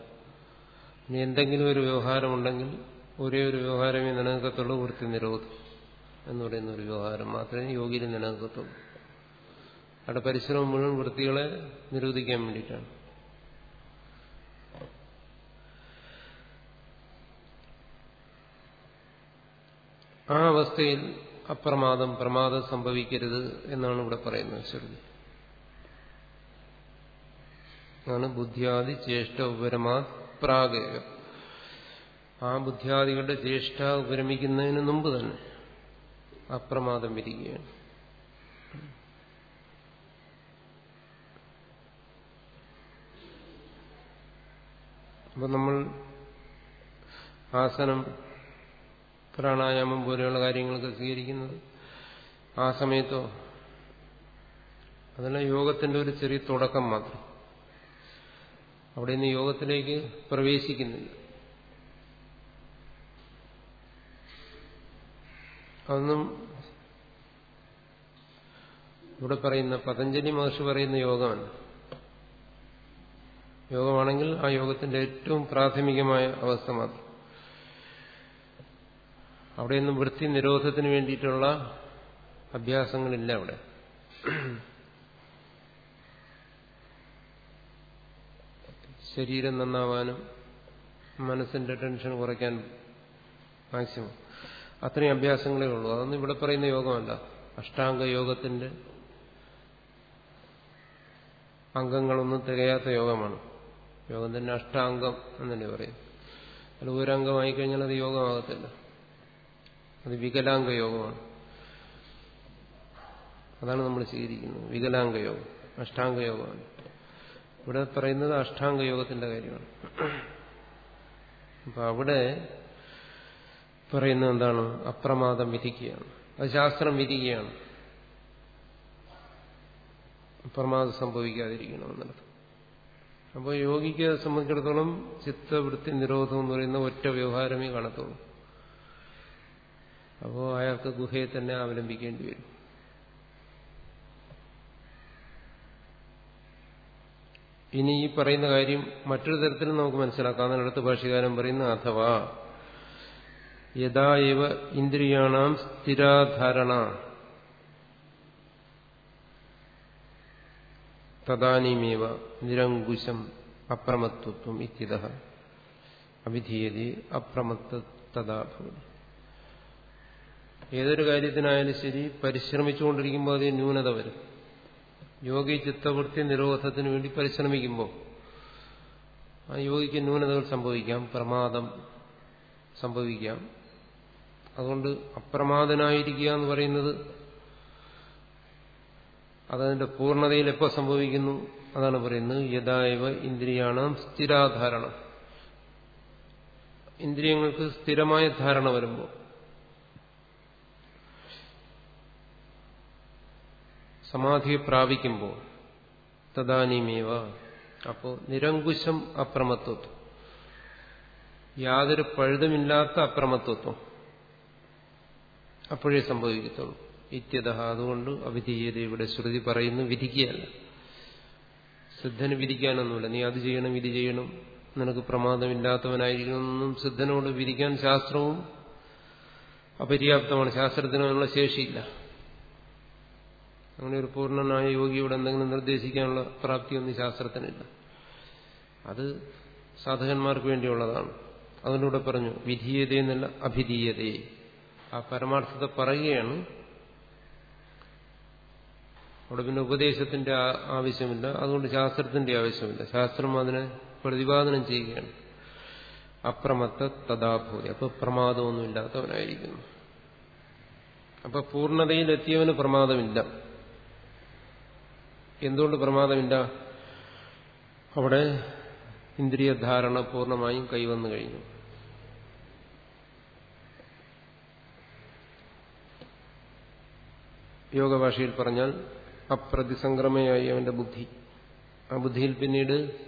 Speaker 1: ഇനി എന്തെങ്കിലും ഒരു വ്യവഹാരമുണ്ടെങ്കിൽ ഒരേ ഒരു വ്യവഹാരമേ നിലനിൽക്കത്തുള്ളൂ. വൃത്തി നിരോധം. എന്ന് പറയുന്ന ഒരു വ്യവഹാരം മാത്രമേ യോഗിയിൽ നിലനിൽക്കത്തുള്ളൂ. അവിടെ പരിശ്രമം മുഴുവൻ വൃത്തികളെ നിരോധിക്കാൻ വേണ്ടിയിട്ടാണ്. ആ അവസ്ഥയിൽ അപ്രമാദം പ്രമാദം സംഭവിക്കരുത് എന്നാണ് ഇവിടെ പറയുന്നത് ശ്രുതി ആണ് ബുദ്ധിയാദി ചേഷ്ട ഉപരമാ പ്രാഗേയം. ആ ബുദ്ധിയാദികളുടെ ചേഷ്ട ഉപരമിക്കുന്നതിന് മുമ്പ് തന്നെ അപ്രമാദം വിരിക്കുകയാണ്. അപ്പൊ നമ്മൾ ആസനം പ്രാണായാമം പോലെയുള്ള കാര്യങ്ങളൊക്കെ സ്വീകരിക്കുന്നത് ആ സമയത്തോ? അതെല്ലാം യോഗത്തിന്റെ ഒരു ചെറിയ തുടക്കം മാത്രം. അവിടെ നിന്ന് യോഗത്തിലേക്ക് പ്രവേശിക്കുന്നില്ല. അതൊന്നും ഇവിടെ പറയുന്ന പതഞ്ജലി മഹർഷി പറയുന്ന യോഗമാണ്. യോഗമാണെങ്കിൽ ആ യോഗത്തിന്റെ ഏറ്റവും പ്രാഥമികമായ അവസ്ഥ മാത്രം. അവിടെയൊന്നും വൃത്തി നിരോധത്തിന് വേണ്ടിയിട്ടുള്ള അഭ്യാസങ്ങളില്ല അവിടെ. ശരീരം നന്നാവാനും മനസ്സിന്റെ ടെൻഷൻ കുറയ്ക്കാൻ മാക്സിമം. അത്രയും അഭ്യാസങ്ങളേ ഉള്ളൂ. അതൊന്നും ഇവിടെ പറയുന്ന യോഗമല്ല. അഷ്ടാംഗ യോഗത്തിന്റെ അംഗങ്ങളൊന്നും തികയാത്ത യോഗമാണ്. യോഗം തന്നെ അഷ്ടാംഗം എന്നല്ലേ പറയും. അതിൽ ഒരംഗമായി കഴിഞ്ഞാൽ അത് യോഗമാകത്തില്ല. അത് വികലാംഗ യോഗമാണ്. അതാണ് നമ്മൾ സ്വീകരിക്കുന്നത് വികലാംഗ യോഗം. അഷ്ടാംഗ യോഗമാണ്. ഇവിടെ പറയുന്നത് അഷ്ടാംഗ യോഗത്തിന്റെ കാര്യമാണ്. അപ്പൊ അവിടെ പറയുന്നത് എന്താണ്? അപ്രമാദം വിധിക്കുകയാണ്. അത് ശാസ്ത്രം വിധിക്കുകയാണ്. അപ്രമാദം സംഭവിക്കാതിരിക്കണമെന്നുള്ളത് അപ്പോൾ യോഗിക്ക് സംബന്ധിച്ചിടത്തോളം ചിത്തവൃത്തി നിരോധം എന്ന് പറയുന്ന ഒറ്റ വ്യവഹാരമേ കാണത്തുള്ളൂ. അപ്പോൾ അയാൾക്ക് ഗുഹയെ തന്നെ അവലംബിക്കേണ്ടി വരും. ഇനി ഈ പറയുന്ന കാര്യം മറ്റൊരു തരത്തിലും നമുക്ക് മനസ്സിലാക്കാം. അതിനടുത്ത് ഭാഷകാരൻ പറയുന്ന അഥവാ യഥാ ഇവ ഇന്ദ്രിയാണാം സ്ഥിരാധാരണ. തദാനീമേവ നിരങ്കുശം അപ്രമത്വത്വം ഇത്യത. അവിധീയതി അപ്രമത്ത തഥാഭവതി ഏതൊരു കാര്യത്തിനായാലും ശരി പരിശ്രമിച്ചുകൊണ്ടിരിക്കുമ്പോൾ അതിന് ന്യൂനത വരും. യോഗി ചിത്തവൃത്തി നിരോധത്തിന് വേണ്ടി പരിശ്രമിക്കുമ്പോൾ ആ യോഗിക്ക് ന്യൂനതകൾ സംഭവിക്കാം പ്രമാദം സംഭവിക്കാം. അതുകൊണ്ട് അപ്രമാദനായിരിക്കുക എന്ന് പറയുന്നത് അതതിന്റെ പൂർണതയിൽ എപ്പോൾ സംഭവിക്കുന്നു അതാണ് പറയുന്നത്. യഥായവ ഇന്ദ്രിയാണാം സ്ഥിരാധാരണ. ഇന്ദ്രിയങ്ങൾക്ക് സ്ഥിരമായ ധാരണ വരുമ്പോൾ സമാധിയെ പ്രാപിക്കുമ്പോൾ തദാനിമേവ. അപ്പോൾ നിരങ്കുശം അപ്രമത്വത്വം. യാതൊരു പഴുതുമില്ലാത്ത അപ്രമത്വത്വം. അപ്പോഴേ സംഭവിക്കത്തുള്ളൂ. ഇത്യത അതുകൊണ്ട് അവിധീയത ഇവിടെ ശ്രുതി പറയുന്നു വിധിക്കുകയല്ല. സിദ്ധന് വിധിക്കാനൊന്നുമില്ല. നീ അത് ചെയ്യണം ഇത് ചെയ്യണം. നിനക്ക് പ്രമാദമില്ലാത്തവനായിരിക്കണമെന്നും സിദ്ധനോട് വിധിക്കാൻ ശാസ്ത്രവും അപര്യാപ്തമാണ്. ശാസ്ത്രത്തിന് അതിനുള്ള ശേഷിയില്ല. അങ്ങനെ ഒരു പൂർണനായ യോഗിയോട് എന്തെങ്കിലും നിർദ്ദേശിക്കാനുള്ള പ്രാപ്തിയൊന്നും ശാസ്ത്രത്തിനില്ല. അത് സാധകന്മാർക്ക് വേണ്ടിയുള്ളതാണ്. അതിലൂടെ പറഞ്ഞു വിധീയതയെന്നല്ല അഭിധീയതയെ. ആ പരമാർത്ഥത്തെ പറയുകയാണ്. അവിടെ പിന്നെ ഉപദേശത്തിന്റെ ആവശ്യമില്ല. അതുകൊണ്ട് ശാസ്ത്രത്തിന്റെ ആവശ്യമില്ല. ശാസ്ത്രം അതിനെ പ്രതിപാദനം ചെയ്യുകയാണ്. അപ്രമത്ത തഥാഭൂതി അപ്പൊ പ്രമാദമൊന്നുമില്ലാത്തവനായിരിക്കുന്നു. അപ്പൊ പൂർണതയിലെത്തിയവന് പ്രമാദമില്ല. എന്തുകൊണ്ട് പ്രമാദമില്ല? അവിടെ ഇന്ദ്രിയധാരണ പൂർണമായും കൈവന്നു കഴിഞ്ഞു. യോഗഭാഷയിൽ പറഞ്ഞാൽ അപ്രതിസംക്രമയായി അവന്റെ ബുദ്ധി. ആ ബുദ്ധിയിൽ പിന്നീട്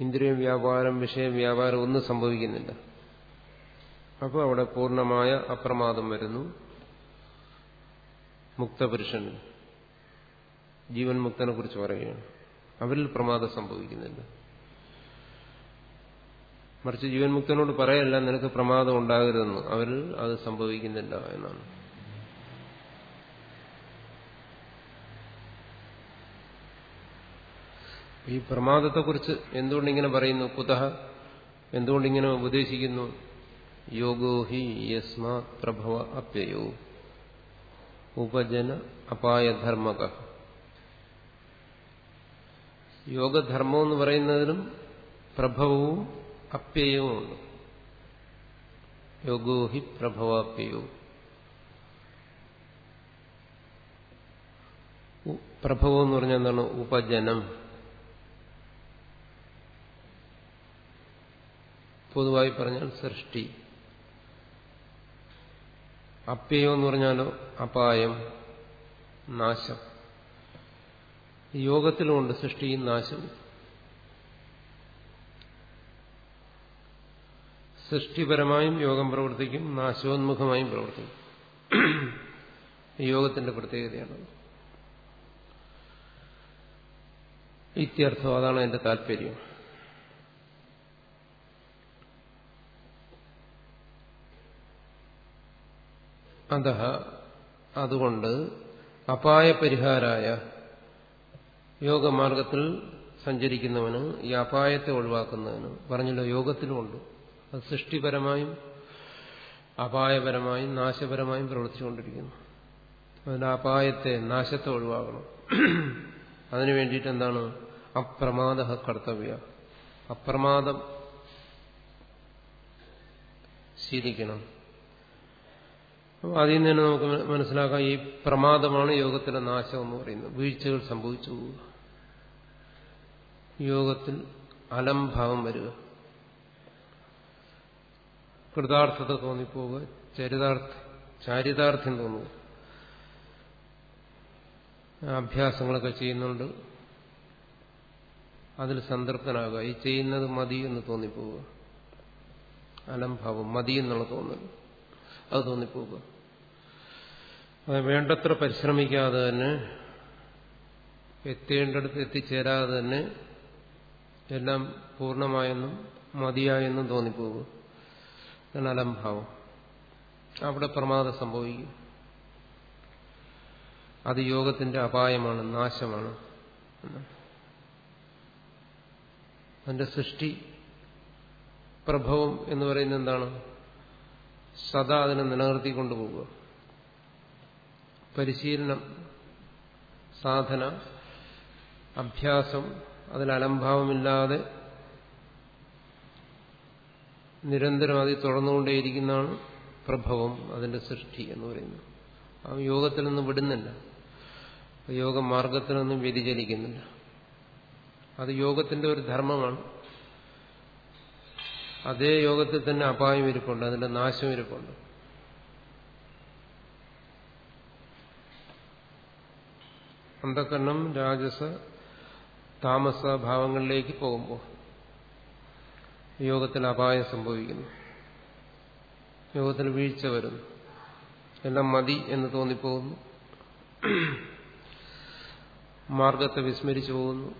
Speaker 1: ഇന്ദ്രിയ വ്യാപാരം വിഷയ വ്യാപാരം ഒന്നും സംഭവിക്കുന്നില്ല. അപ്പോൾ അവിടെ പൂർണമായ അപ്രമാദം വരുന്നു. മുക്തപുരുഷൻ ജീവൻ മുക്തനെ കുറിച്ച് പറയുകയാണ്. അവരിൽ പ്രമാദം സംഭവിക്കുന്നില്ല. മറിച്ച് ജീവൻ മുക്തനോട് പറയല്ല നിനക്ക് പ്രമാദം ഉണ്ടാകരുതെന്ന്. അവരിൽ അത് സംഭവിക്കുന്നില്ല എന്നാണ്. ഈ പ്രമാദത്തെക്കുറിച്ച് എന്തുകൊണ്ടിങ്ങനെ പറയുന്നു? കുതഹ. എന്തുകൊണ്ടിങ്ങനെ ഉപദേശിക്കുന്നു? യോഗോ ഹി യസ്മാ പ്രഭവ അപ്യയോ. ഉപജന അപായധർമ്മക. യോഗധർമ്മം എന്ന് പറയുന്നതിനും പ്രഭവവും അപ്യയവുമുണ്ട് യോഗോ ഹി പ്രഭവാപ്യയോ പ്രഭവം എന്ന് പറഞ്ഞാൽ എന്താണ്? ഉപജനം. പൊതുവായി പറഞ്ഞാൽ സൃഷ്ടി. അപ്യയോ എന്ന് പറഞ്ഞാലോ അപായം നാശം. യോഗത്തിലുമുണ്ട് സൃഷ്ടിയും നാശവും സൃഷ്ടിപരമായും യോഗം പ്രവർത്തിക്കും നാശോന്മുഖമായും പ്രവർത്തിക്കും. യോഗത്തിന്റെ പ്രത്യേകതയാണ്. ഇത്യർത്ഥം അതാണ് എന്റെ താല്പര്യം. അത അതുകൊണ്ട് അപായ പരിഹാരായ യോഗമാർഗത്തിൽ സഞ്ചരിക്കുന്നവന് ഈ അപായത്തെ ഒഴിവാക്കുന്നതിന് പറഞ്ഞല്ലോ യോഗത്തിലുമുണ്ട് അത് സൃഷ്ടിപരമായും അപായപരമായും നാശപരമായും പ്രവർത്തിച്ചുകൊണ്ടിരിക്കുന്നു. അതിന്റെ അപായത്തെ നാശത്തെ ഒഴിവാക്കണം അതിനു വേണ്ടിയിട്ട് എന്താണ്? അപ്രമാദ കർത്തവ്യ. അപ്രമാദം ശീലിക്കണം. അപ്പോൾ അതിൽ നിന്ന് തന്നെ നമുക്ക് മനസ്സിലാക്കാം ഈ പ്രമാദമാണ് യോഗത്തിലെ നാശം എന്ന് പറയുന്നത്. വീഴ്ചകൾ സംഭവിച്ചു പോവുക യോഗത്തിൽ അലംഭാവം വരിക. കൃതാർത്ഥത തോന്നിപ്പോവുക ചരിതാർത്ഥ ചാരിതാർത്ഥ്യം തോന്നുക. അഭ്യാസങ്ങളൊക്കെ ചെയ്യുന്നുണ്ട്. അതിൽ സംതൃപ്തനാകുക. ഈ ചെയ്യുന്നത് മതി എന്ന് തോന്നിപ്പോവുക അലംഭാവം മതി എന്നുള്ള തോന്നൽ. അത് തോന്നിപ്പോവുക അത് വേണ്ടത്ര പരിശ്രമിക്കാതെ തന്നെ എത്തേണ്ടടുത്ത് എത്തിച്ചേരാതെ തന്നെ എല്ലാം പൂർണമായെന്നും മതിയായെന്നും തോന്നിപ്പോകും. അതാണ് അലംഭാവം അവിടെ പ്രമാദം സംഭവിക്കും. അത് യോഗത്തിന്റെ അപായമാണ് നാശമാണ്. അതിന്റെ സൃഷ്ടി പ്രഭവം എന്ന് പറയുന്നത് എന്താണ്? സദാ അതിനെ നിലനിർത്തിക്കൊണ്ടു പോവുക പരിശീലനം സാധന അഭ്യാസം അതിൽ അലംഭാവമില്ലാതെ നിരന്തരം അതിൽ തുടർന്നുകൊണ്ടേയിരിക്കുന്നതാണ് പ്രഭവം അതിന്റെ സൃഷ്ടി എന്ന് പറയുന്നത്. ആ യോഗത്തിൽ നിന്ന് വിടുന്നില്ല. യോഗ മാർഗത്തിൽ നിന്നും വ്യതിചലിക്കുന്നില്ല. അത് യോഗത്തിന്റെ ഒരു ധർമ്മമാണ്. അതേ യോഗത്തിൽ തന്നെ അപായം ഇരിപ്പുണ്ട് അതിന്റെ നാശം ഇരിപ്പുണ്ട് അന്ധകരണം രാജസ താമസ ഭാവങ്ങളിലേക്ക് പോകുമ്പോൾ യോഗത്തിൽ അപായം സംഭവിക്കുന്നു. യോഗത്തിൽ വീഴ്ച വരുന്നു. എല്ലാം മതി എന്ന് തോന്നിപ്പോകുന്നു. മാർഗത്തെ വിസ്മരിച്ചു പോകുന്നു.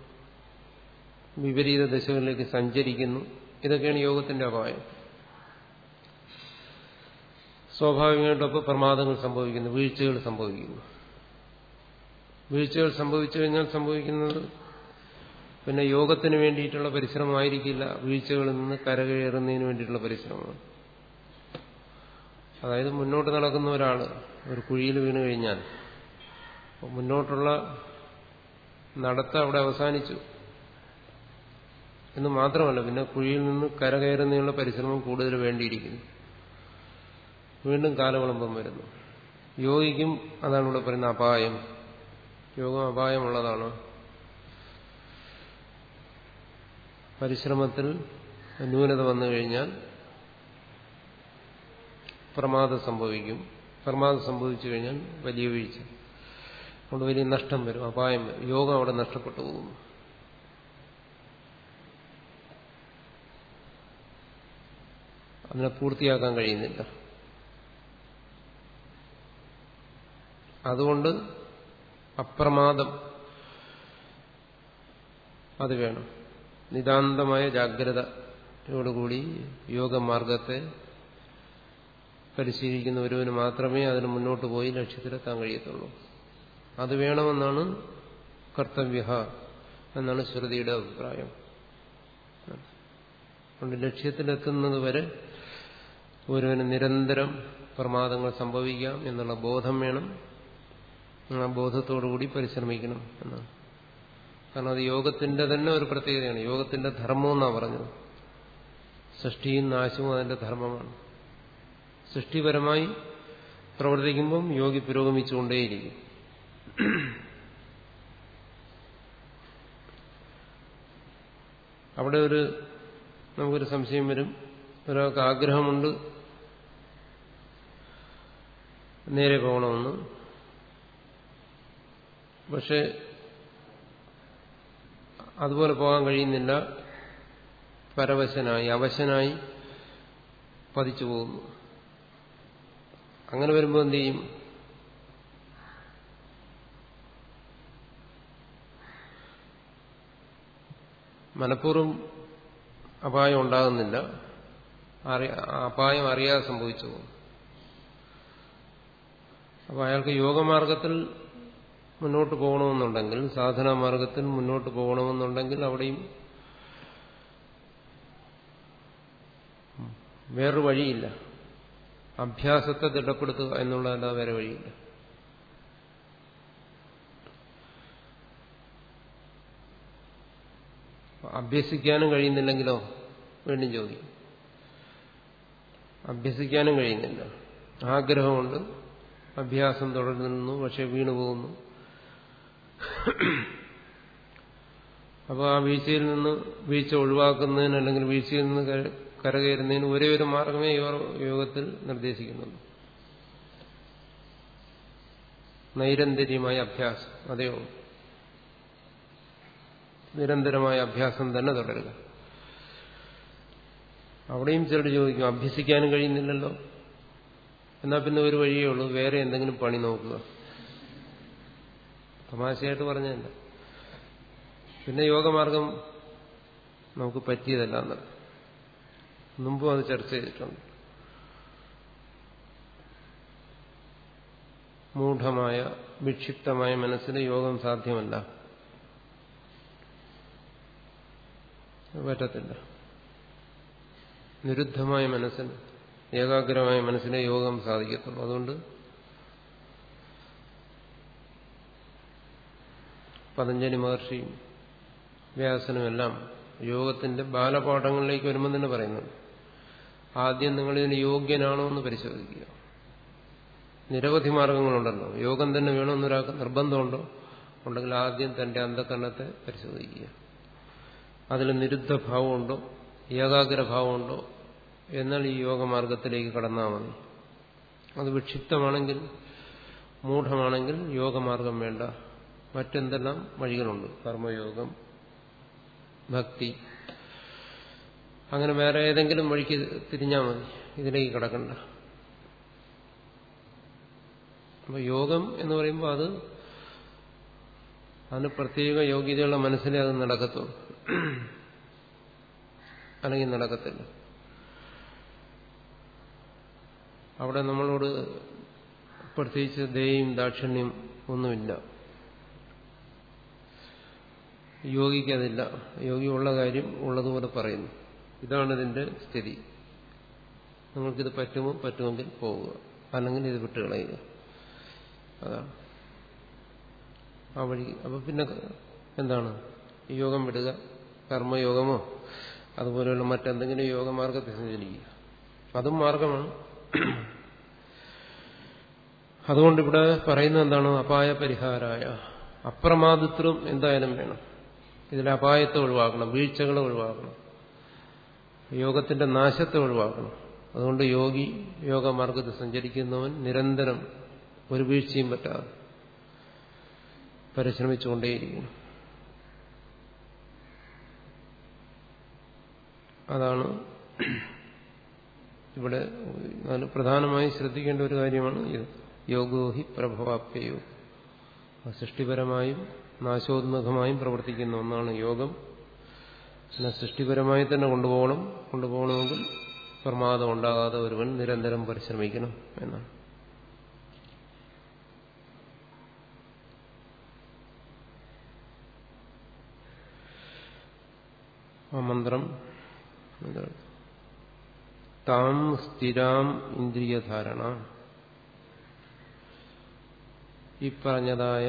Speaker 1: വിപരീത ദശകളിലേക്ക് സഞ്ചരിക്കുന്നു. ഇതൊക്കെയാണ് യോഗത്തിന്റെ അപായം. സ്വാഭാവികമായിട്ടൊപ്പം പ്രമാദങ്ങൾ സംഭവിക്കുന്നു വീഴ്ചകൾ സംഭവിക്കുന്നു. വീഴ്ചകൾ സംഭവിച്ചു കഴിഞ്ഞാൽ സംഭവിക്കുന്നത്? പിന്നെ യോഗത്തിന് വേണ്ടിയിട്ടുള്ള പരിശ്രമമായിരിക്കില്ല. വീഴ്ചകളിൽ നിന്ന് കരകയറുന്നതിന് വേണ്ടിയിട്ടുള്ള പരിശ്രമമാണ്. അതായത് മുന്നോട്ട് നടക്കുന്ന ഒരാൾ ഒരു കുഴിയിൽ വീണ് കഴിഞ്ഞാൽ മുന്നോട്ടുള്ള നടത്ത അവിടെ അവസാനിച്ചു. എന്ന് മാത്രമല്ല പിന്നെ കുഴിയിൽ നിന്ന് കരകയറുന്നതിനുള്ള പരിശ്രമം കൂടുതൽ വേണ്ടിയിരിക്കുന്നു. വീണ്ടും കാലവിളംബം വരുന്നു. യോഗിക്കും അതാണ് ഇവിടെ പറയുന്ന അപായം. യോഗം അപായമുള്ളതാണ് പരിശ്രമത്തിൽ ന്യൂനത വന്നു കഴിഞ്ഞാൽ പ്രമാദം സംഭവിക്കും. പ്രമാദം സംഭവിച്ചു കഴിഞ്ഞാൽ വലിയ വീഴ്ച. അതുകൊണ്ട് വലിയ നഷ്ടം വരും അപായം വരും. യോഗം അവിടെ നഷ്ടപ്പെട്ടു പോകും അതിനെ പൂർത്തിയാക്കാൻ കഴിയുന്നില്ല. അതുകൊണ്ട് അപ്രമാദം. അത് വേണം. നിതാന്തമായ ജാഗ്രതയോടുകൂടി യോഗമാർഗത്തെ പരിശീലിക്കുന്ന ഒരുവന് മാത്രമേ അതിന് മുന്നോട്ട് പോയി ലക്ഷ്യത്തിലെത്താൻ കഴിയത്തുള്ളൂ. അത് വേണമെന്നാണ് കർത്തവ്യ എന്നാണ് ശ്രുതിയുടെ അഭിപ്രായം. അതുകൊണ്ട് ലക്ഷ്യത്തിലെത്തുന്നത് വരെ ഒരുവന് നിരന്തരം പ്രമാദങ്ങൾ സംഭവിക്കാം എന്നുള്ള ബോധം വേണം. ആ ബോധത്തോടുകൂടി പരിശ്രമിക്കണം എന്നാണ്. കാരണം അത് യോഗത്തിന്റെ തന്നെ ഒരു പ്രത്യേകതയാണ്. യോഗത്തിന്റെ ധർമ്മം എന്നാണ് പറഞ്ഞത്. സൃഷ്ടിയും നാശവും അതിന്റെ ധർമ്മമാണ്. സൃഷ്ടിപരമായി പ്രവർത്തിക്കുമ്പം യോഗി പുരോഗമിച്ചുകൊണ്ടേയിരിക്കും. അവിടെ ഒരു നമുക്കൊരു സംശയം വരും. ഒരാൾക്ക് ആഗ്രഹമുണ്ട് നേരെ പോകണമെന്ന്. പക്ഷെ അതുപോലെ പോകാൻ കഴിയുന്നില്ല. പരവശനായി അവശനായി പതിച്ചു പോകുന്നു. അങ്ങനെ വരുമ്പോൾ എന്ത് ചെയ്യും? മനഃപൂർവം അപായം ഉണ്ടാകുന്നില്ല. അപായം അറിയാതെ സംഭവിച്ചു പോകും അപ്പോൾ അയാൾക്ക് യോഗമാർഗത്തിൽ മുന്നോട്ട് പോകണമെന്നുണ്ടെങ്കിൽ സാധനാ മാർഗത്തിൽ മുന്നോട്ട് പോകണമെന്നുണ്ടെങ്കിൽ അവിടെയും വേറൊരു വഴിയില്ല. അഭ്യാസത്തെ ദൃഢപ്പെടുത്തുക എന്നുള്ളതല്ലാതെ വേറെ വഴിയില്ല. അഭ്യസിക്കാനും കഴിയുന്നില്ലെങ്കിലോ വീണ്ടും ചോദിക്കും. അഭ്യസിക്കാനും കഴിയുന്നില്ല. ആഗ്രഹമുണ്ട്. അഭ്യാസം തുടരുന്നു. പക്ഷെ വീണുപോകുന്നു. അപ്പോൾ ആ വീഴ്ചയിൽ നിന്ന് വീഴ്ച ഒഴിവാക്കുന്നതിന് അല്ലെങ്കിൽ വീഴ്ചയിൽ നിന്ന് കരകയറുന്നതിന് ഒരേ ഒരു മാർഗമേ യോഗത്തിൽ നിർദ്ദേശിക്കുന്നുള്ളൂ. നൈരന്തര്യമായ അഭ്യാസം അതെയോ നിരന്തരമായ അഭ്യാസം തന്നെ തുടരുക. അവിടെയും ചിലർ ചോദിക്കും അഭ്യസിക്കാനും കഴിയുന്നില്ലല്ലോ? എന്നാൽ പിന്നെ ഒരു വഴിയേ ഉള്ളൂ വേറെ എന്തെങ്കിലും പണി നോക്കുക. തമാശയായിട്ട് പറഞ്ഞതല്ല. പിന്നെ യോഗമാർഗം നമുക്ക് പറ്റിയതല്ല എന്നത് മുമ്പും അത് ചർച്ച ചെയ്തിട്ടുണ്ട്. മൂഢമായ വിക്ഷിപ്തമായ മനസ്സിന് യോഗം സാധ്യമല്ല. പറ്റത്തില്ല. നിരുദ്ധമായ മനസ്സിന് ഏകാഗ്രമായ മനസ്സിനെ യോഗം സാധിക്കത്തുള്ളൂ. അതുകൊണ്ട് പതഞ്ജലി മഹർഷിയും വ്യാസനുമെല്ലാം യോഗത്തിന്റെ ബാലപാഠങ്ങളിലേക്ക് വരുമെന്ന് തന്നെ പറയുന്നുണ്ട് ആദ്യം നിങ്ങൾ ഇതിന് യോഗ്യനാണോ എന്ന് പരിശോധിക്കുക. നിരവധി മാർഗങ്ങളുണ്ടല്ലോ. യോഗം തന്നെ വേണമെന്നൊരാൾക്ക് നിർബന്ധമുണ്ടോ? ഉണ്ടെങ്കിൽ ആദ്യം തന്റെ അന്ധകരണത്തെ പരിശോധിക്കുക. അതിൽ നിരുദ്ധഭാവമുണ്ടോ ഏകാഗ്രഭാവമുണ്ടോ എന്നാൽ ഈ യോഗമാർഗത്തിലേക്ക് കടന്നാൽ മതി. അത് വിക്ഷിപ്തമാണെങ്കിൽ മൂഢമാണെങ്കിൽ യോഗമാർഗം വേണ്ട. മറ്റെന്തെല്ലാം വഴികളുണ്ട്? കർമ്മയോഗം ഭക്തി അങ്ങനെ വേറെ ഏതെങ്കിലും വഴിക്ക് തിരിഞ്ഞാൽ മതി. ഇതിലേക്ക് കിടക്കണ്ട. അപ്പൊ യോഗം എന്ന് പറയുമ്പോൾ അത് അതിന് പ്രത്യേക യോഗ്യതയുള്ള മനസ്സിലെ അത് നടക്കത്തുള്ളൂ. അല്ലെങ്കിൽ നടക്കത്തില്ല. അവിടെ നമ്മളോട് പ്രത്യേകിച്ച് ദയും ദാക്ഷിണ്യം ഒന്നുമില്ല. യോഗിക്കതില്ല. യോഗി ഉള്ള കാര്യം ഉള്ളതുപോലെ പറയുന്നു. ഇതാണ് ഇതിന്റെ സ്ഥിതി. നിങ്ങൾക്കിത് പറ്റുമോ? പറ്റുമെങ്കിൽ പോവുക. അല്ലെങ്കിൽ ഇത് വിട്ടുകളയുക അതാണ്. ആ വഴി. അപ്പൊ പിന്നെ എന്താണ്? യോഗം വിടുക. കർമ്മയോഗമോ? അതുപോലെയുള്ള മറ്റെന്തെങ്കിലും യോഗമാർഗത്തെ സഞ്ചരിക്കുക. അതും മാർഗമാണ്. അതുകൊണ്ട് ഇവിടെ പറയുന്നത് എന്താണ്? അപായ പരിഹാരായ അപ്രമാദിത്വം എന്തായാലും വേണം. ഇതിൽ അപായത്തെ ഒഴിവാക്കണം വീഴ്ചകളെ ഒഴിവാക്കണം യോഗത്തിന്റെ നാശത്തെ ഒഴിവാക്കണം. അതുകൊണ്ട് യോഗി യോഗമാർഗത്തിൽ സഞ്ചരിക്കുന്നവൻ നിരന്തരം ഒരു വീഴ്ചയും പറ്റാതെ പരിശ്രമിച്ചുകൊണ്ടേയിരിക്കണം അതാണ് ഇവിടെ പ്രധാനമായി ശ്രദ്ധിക്കേണ്ട ഒരു കാര്യമാണ് ഇത്. യോഗോഹി പ്രഭവാപ്യയോ. സൃഷ്ടിപരമായും നാശോന്മുഖമായും പ്രവർത്തിക്കുന്ന ഒന്നാണ് യോഗം. പിന്നെ സൃഷ്ടിപരമായി തന്നെ കൊണ്ടുപോകണം. കൊണ്ടുപോകണമെങ്കിൽ പ്രമാദം ഉണ്ടാകാതെ ഒരുവൻ നിരന്തരം പരിശ്രമിക്കണം എന്നാണ്. ആ മന്ത്രം താം സ്ഥിരാം ഇന്ദ്രിയധാരണ. ഈ പറഞ്ഞതായ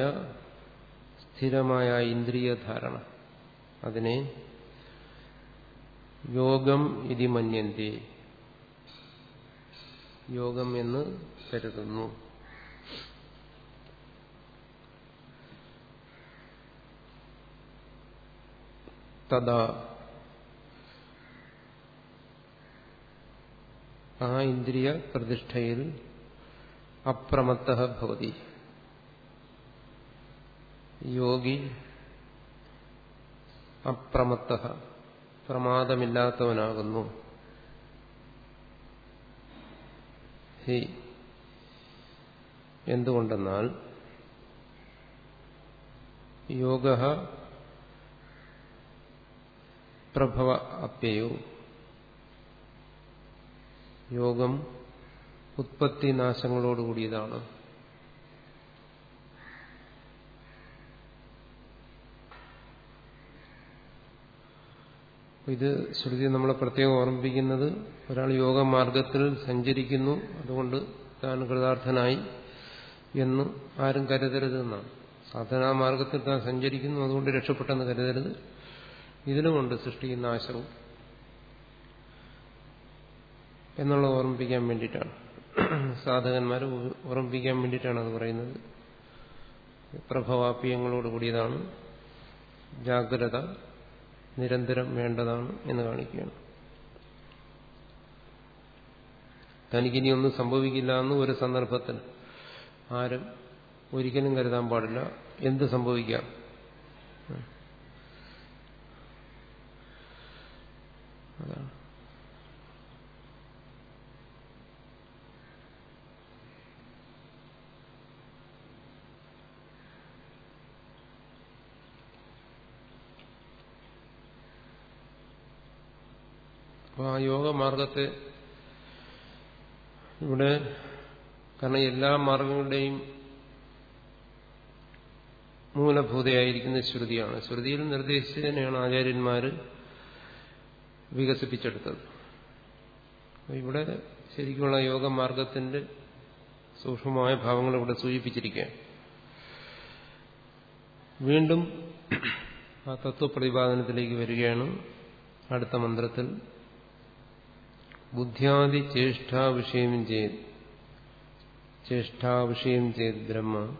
Speaker 1: സ്ഥിരമായ ഇന്ദ്രിയ ധാരണ അതിനെ യോഗം ഇതി മന്യന്തി. യോഗം എന്ന് കരുതുന്നു. തഥാ ആ ഇന്ദ്രിയ പ്രതിഷ്ഠയിൽ അപ്രമത്ത ഭവതി. യോഗി അപ്രമത്ത പ്രമാദമില്ലാത്തവനാകുന്നു. എന്തുകൊണ്ടെന്നാൽ യോഗ പ്രഭവ അപ്യയോ. യോഗം ഉത്പത്തി ഇത് ശ്രുതി നമ്മളെ പ്രത്യേകം ഓർമ്മിപ്പിക്കുന്നത് ഒരാൾ യോഗ മാർഗത്തിൽ സഞ്ചരിക്കുന്നു. അതുകൊണ്ട് താൻ കൃതാർത്ഥനായി എന്ന് ആരും കരുതരുത് എന്നാണ് സാധനാ മാർഗത്തിൽ താൻ സഞ്ചരിക്കുന്നു അതുകൊണ്ട് രക്ഷപ്പെട്ടെന്ന് കരുതരുത്. ഇതിലുമുണ്ട് സൃഷ്ടിക്കുന്ന നാശവും എന്നുള്ളത് ഓർമ്മിപ്പിക്കാൻ വേണ്ടിയിട്ടാണ്. സാധകന്മാരെ ഓർമ്മിപ്പിക്കാൻ വേണ്ടിയിട്ടാണ് അത് പറയുന്നത്. പ്രഭവാപ്യങ്ങളോട് കൂടിയതാണ് ജാഗ്രത. നിരന്തരം വേണ്ടതാണ് എന്ന് കാണിക്കുകയാണ്. തനിക്കിനി ഒന്നും സംഭവിക്കില്ല എന്ന് ഒരു സന്ദർഭത്തിൽ ആരും ഒരിക്കലും കരുതാൻ പാടില്ല. എന്ത് സംഭവിക്കാം? അതാണ്. അപ്പോൾ ആ യോഗമാർഗത്തെ ഇവിടെ കാരണം എല്ലാ മാർഗങ്ങളുടെയും മൂലഭൂതയായിരിക്കുന്ന ശ്രുതിയാണ്. ശ്രുതിയിൽ നിർദ്ദേശിച്ചതിനെയാണ് ആചാര്യന്മാർ വികസിപ്പിച്ചെടുത്തത്. ഇവിടെ ശരിക്കുമുള്ള യോഗമാർഗത്തിന്റെ സൂക്ഷ്മമായ ഭാവങ്ങൾ ഇവിടെ സൂചിപ്പിച്ചിരിക്കുകയാണ്. വീണ്ടും ആ തത്വപ്രതിപാദനത്തിലേക്ക് വരികയാണ് അടുത്ത മന്ത്രത്തിൽ. ബുദ്ധ്യാദി ചേഷ്ടാവിഷയം ചെയ്ത് ചേഷ്ടാവിഷയം ചെയ്ത് ബ്രഹ്മ.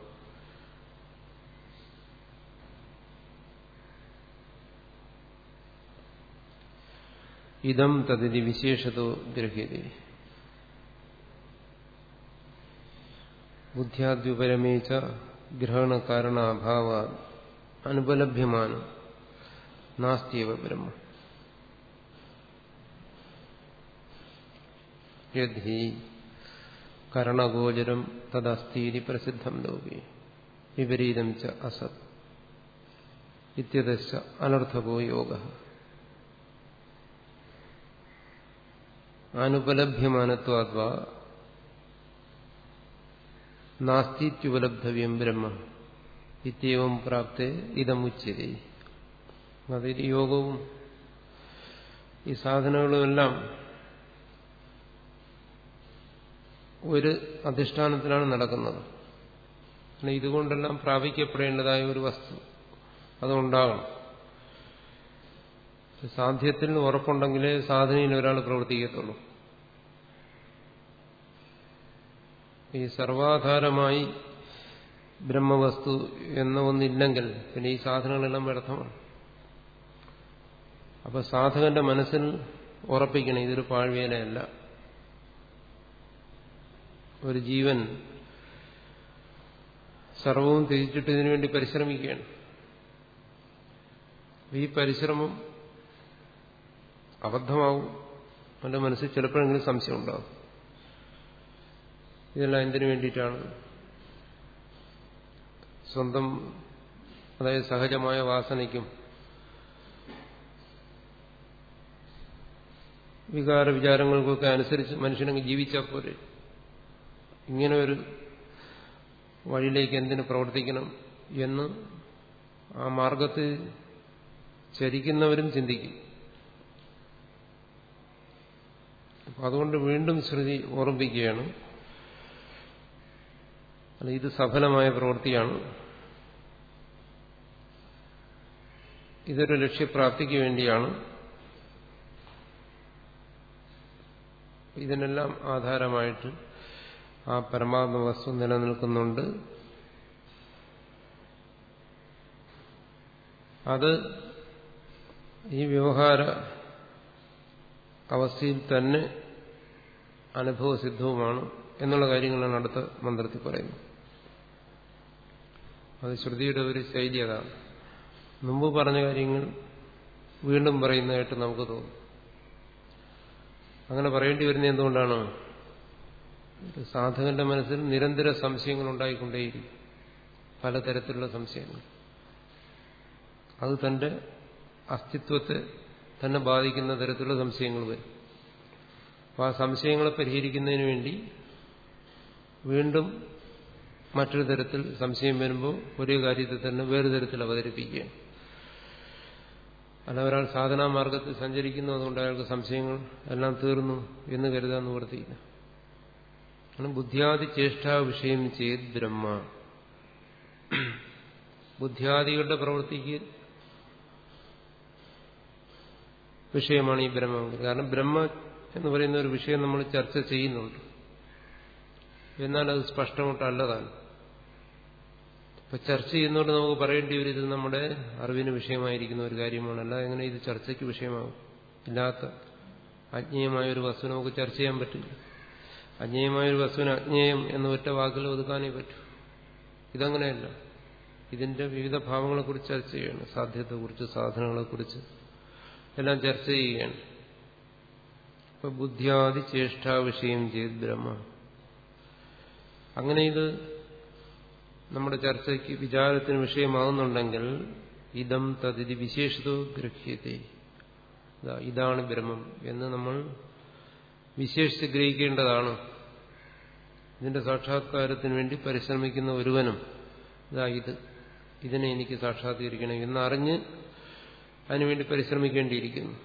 Speaker 1: ഇതം തതിരി വിശേഷതോ ഗ്രഹ്യത. ബുദ്ധ്യാദ്യുപരമേച്ച ഗ്രഹണകാരണാഭാവ അനുപലഭ്യമാണ് നാസ്തിയവ ബ്രഹ്മ. യദ്ധി കരണഗോചരം തദസ്തീതി പ്രസിദ്ധം ലോകി. വിപരീതം ച അസത്. ഇത്യതശ്ച അനർത്ഥകോ യോഗ. അനുപലഭ്യമാനത്വാദ്വാ നാസ്തിത്യുപലബ്ധവ്യം ബ്രഹ്മ. ഇത്യവും പ്രാപ്തേ ഇതമുച്ചതി അതായത് യോഗവും ഈ സാധനങ്ങളുമെല്ലാം ഒരു അധിഷ്ഠാനത്തിലാണ് നടക്കുന്നത്. ഇതുകൊണ്ടെല്ലാം പ്രാപിക്കപ്പെടേണ്ടതായ ഒരു വസ്തു അതുണ്ടാകണം. സാധ്യത്തിൽ ഉറപ്പുണ്ടെങ്കിലേ സാധനയിൽ ഒരാൾ പ്രവർത്തിക്കത്തുള്ളൂ. ഈ സർവാധാരമായി ബ്രഹ്മവസ്തു എന്ന ഒന്നില്ലെങ്കിൽ പിന്നെ ഈ സാധനങ്ങളെല്ലാം വ്യർത്ഥമാണ്. അപ്പൊ സാധകന്റെ മനസ്സിൽ ഉറപ്പിക്കണം ഇതൊരു പാഴ്വേലയല്ല. ഒരു ജീവൻ സർവവും തിരിച്ചിട്ട് ഇതിനു വേണ്ടി പരിശ്രമിക്കുകയാണ്. ഈ പരിശ്രമം അബദ്ധമാവും. അവന്റെ മനസ്സിൽ ചിലപ്പോഴെങ്കിലും സംശയം ഉണ്ടാവും. ഇതെല്ലാം എന്തിനു വേണ്ടിയിട്ടാണ്? സ്വന്തം അതായത് സഹജമായ വാസനയ്ക്കും വികാര വിചാരങ്ങൾക്കൊക്കെ അനുസരിച്ച് മനുഷ്യനങ്ങ് ജീവിച്ചാൽ പോരെ. ഇങ്ങനെ ഒരു വഴിയിലേക്ക് എന്തിനു പ്രവർത്തിക്കണം എന്ന് ആ മാർഗത്തിൽ ചരിക്കുന്നവരും ചിന്തിക്കും. അതുകൊണ്ട് വീണ്ടും ശ്രുതി ഓർമ്മിപ്പിക്കുകയാണ്. അല്ല ഇത് സഫലമായ പ്രവൃത്തിയാണ്. ഇതൊരു ലക്ഷ്യപ്രാപ്തിക്ക് വേണ്ടിയാണ്. ഇതിനെല്ലാം ആധാരമായിട്ട് ആ പരമാത്മ വസ്തു നിലനിൽക്കുന്നുണ്ട്. അത് ഈ വ്യവഹാര അവസ്ഥയിൽ തന്നെ അനുഭവസിദ്ധവുമാണ് എന്നുള്ള കാര്യങ്ങളാണ് അടുത്ത മന്ത്രത്തിൽ പറയുന്നത്. അത് ശ്രുതിയുടെ ഒരു ശൈലി അതാണ്. മുമ്പ് പറഞ്ഞ കാര്യങ്ങൾ വീണ്ടും പറയുന്നതായിട്ട് നമുക്ക് തോന്നും. അങ്ങനെ പറയേണ്ടി വരുന്നത് എന്തുകൊണ്ടാണ്? സാധകന്റെ മനസ്സിൽ നിരന്തര സംശയങ്ങൾ ഉണ്ടായിക്കൊണ്ടേയിരിക്കും. പലതരത്തിലുള്ള സംശയങ്ങൾ. അത് തന്റെ അസ്തിത്വത്തെ തന്നെ ബാധിക്കുന്ന തരത്തിലുള്ള സംശയങ്ങൾ വരും. അപ്പോൾ ആ സംശയങ്ങളെ പരിഹരിക്കുന്നതിന് വേണ്ടി വീണ്ടും മറ്റൊരു തരത്തിൽ സംശയം വരുമ്പോൾ ഒരേ കാര്യത്തെ തന്നെ വേറെ തരത്തിൽ അവതരിപ്പിക്കുകയാണ്. അല്ല ഒരാൾ സാധനാ മാർഗത്തിൽ സഞ്ചരിക്കുന്നു അതുകൊണ്ട് അയാൾക്ക് സംശയങ്ങൾ എല്ലാം തീർന്നു എന്ന് കരുതാൻ നിവർത്തിയില്ല. ബുദ്ധിയാദി ചേഷ്ടാ വിഷയം ചെയ്ത് ബ്രഹ്മ. ബുദ്ധിയാദികളുടെ പ്രവൃത്തിക്ക് വിഷയമാണ് ഈ ബ്രഹ്മം കാരണം ബ്രഹ്മ എന്ന് പറയുന്ന ഒരു വിഷയം നമ്മൾ ചർച്ച ചെയ്യുന്നുണ്ട്. എന്നാൽ അത് സ്പഷ്ടമായിട്ടല്ലതാണ് ഇപ്പൊ ചർച്ച ചെയ്യുന്നതുകൊണ്ട് നമുക്ക് പറയേണ്ടി വരും ഇത് നമ്മുടെ അറിവിന് വിഷയമായിരിക്കുന്ന ഒരു കാര്യമാണല്ല എങ്ങനെ ഇത് ചർച്ചയ്ക്ക് വിഷയമാകും? ഇല്ലാത്ത അജ്ഞേയമായ ഒരു വസ്തു നമുക്ക് ചർച്ച ചെയ്യാൻ പറ്റില്ല. അജ്ഞേയമായ ഒരു വസ്തുവിന് അജ്ഞേയം എന്ന ഒറ്റ വാക്കിൽ ഒതുക്കാനേ പറ്റൂ. ഇതങ്ങനെയല്ല. ഇതിന്റെ വിവിധ ഭാവങ്ങളെക്കുറിച്ച് ചർച്ച ചെയ്യണം. സാധ്യതയെക്കുറിച്ച് സാധനങ്ങളെക്കുറിച്ച് എല്ലാം ചർച്ച ചെയ്യുകയാണ് ഇപ്പൊ ബുദ്ധിയാദി ചേഷ്ടാ വിഷയം ചെയ്ത് ബ്രഹ്മ. അങ്ങനെ ഇത് നമ്മുടെ ചർച്ചയ്ക്ക് വിചാരത്തിന് വിഷയമാകുന്നുണ്ടെങ്കിൽ ഇതം തതിഥി വിശേഷതോ ഗ്രഹ്യത്തെ ഇതാണ് ബ്രഹ്മം എന്ന് നമ്മൾ വിശേഷിച്ച് ഗ്രഹിക്കേണ്ടതാണ്. ഇതിന്റെ സാക്ഷാത്കാരത്തിന് വേണ്ടി പരിശ്രമിക്കുന്ന ഒരുവനും ഇതാ ഇത് ഇതിനെ എനിക്ക് സാക്ഷാത്കരിക്കണം എന്നറിഞ്ഞ് അതിനുവേണ്ടി പരിശ്രമിക്കേണ്ടിയിരിക്കുന്നു.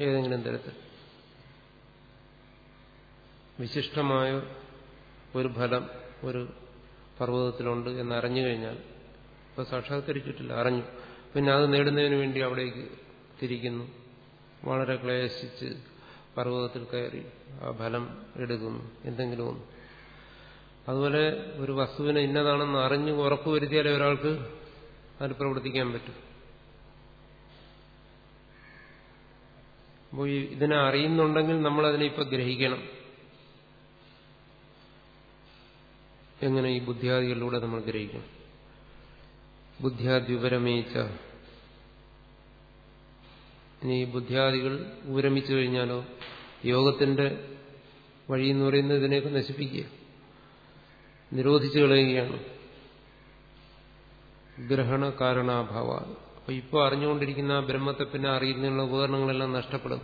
Speaker 1: ഏതെങ്കിലും തരത്തിൽ. വിശിഷ്ടമായ ഒരു ഫലം ഒരു പർവതത്തിലുണ്ട് എന്നറിഞ്ഞു കഴിഞ്ഞാൽ ഇപ്പൊ സാക്ഷാത്കരിച്ചിട്ടില്ല അറിഞ്ഞു. പിന്നെ അത് നേടുന്നതിന് വേണ്ടി അവിടേക്ക് തിരിക്കുന്നു. വളരെ ക്ലേശിച്ച് പർവതത്തിൽ കയറി ആ ഫലം എടുക്കുന്നു എന്തെങ്കിലും ഒന്ന്. അതുപോലെ ഒരു വസ്തുവിനെ ഇന്നതാണെന്ന് അറിഞ്ഞ് ഉറപ്പുവരുത്തിയാലേ ഒരാൾക്ക് അതിൽ പ്രവർത്തിക്കാൻ പറ്റും. അപ്പോൾ ഇതിനെ അറിയുന്നുണ്ടെങ്കിൽ നമ്മൾ അതിനെ ഇപ്പൊ ഗ്രഹിക്കണം. എങ്ങനെ ഈ ബുദ്ധിയാദികളിലൂടെ നമ്മൾ ഗ്രഹിക്കണം? ബുദ്ധിയാദ്യുപരമേച്ച ഇനി ബുദ്ധിയാദികൾ ഉപരമിച്ചു കഴിഞ്ഞാലോ? യോഗത്തിന്റെ വഴി എന്ന് പറയുന്നത് ഇതിനെയൊക്കെ നശിപ്പിക്കുക. നിരോധിച്ചു കളയുകയാണ്. ഗ്രഹണ കാരണാഭാവ അപ്പൊ ഇപ്പോൾ അറിഞ്ഞുകൊണ്ടിരിക്കുന്ന ബ്രഹ്മത്തെ പിന്നെ അറിയുന്നതിനുള്ള ഉപകരണങ്ങളെല്ലാം നഷ്ടപ്പെടും.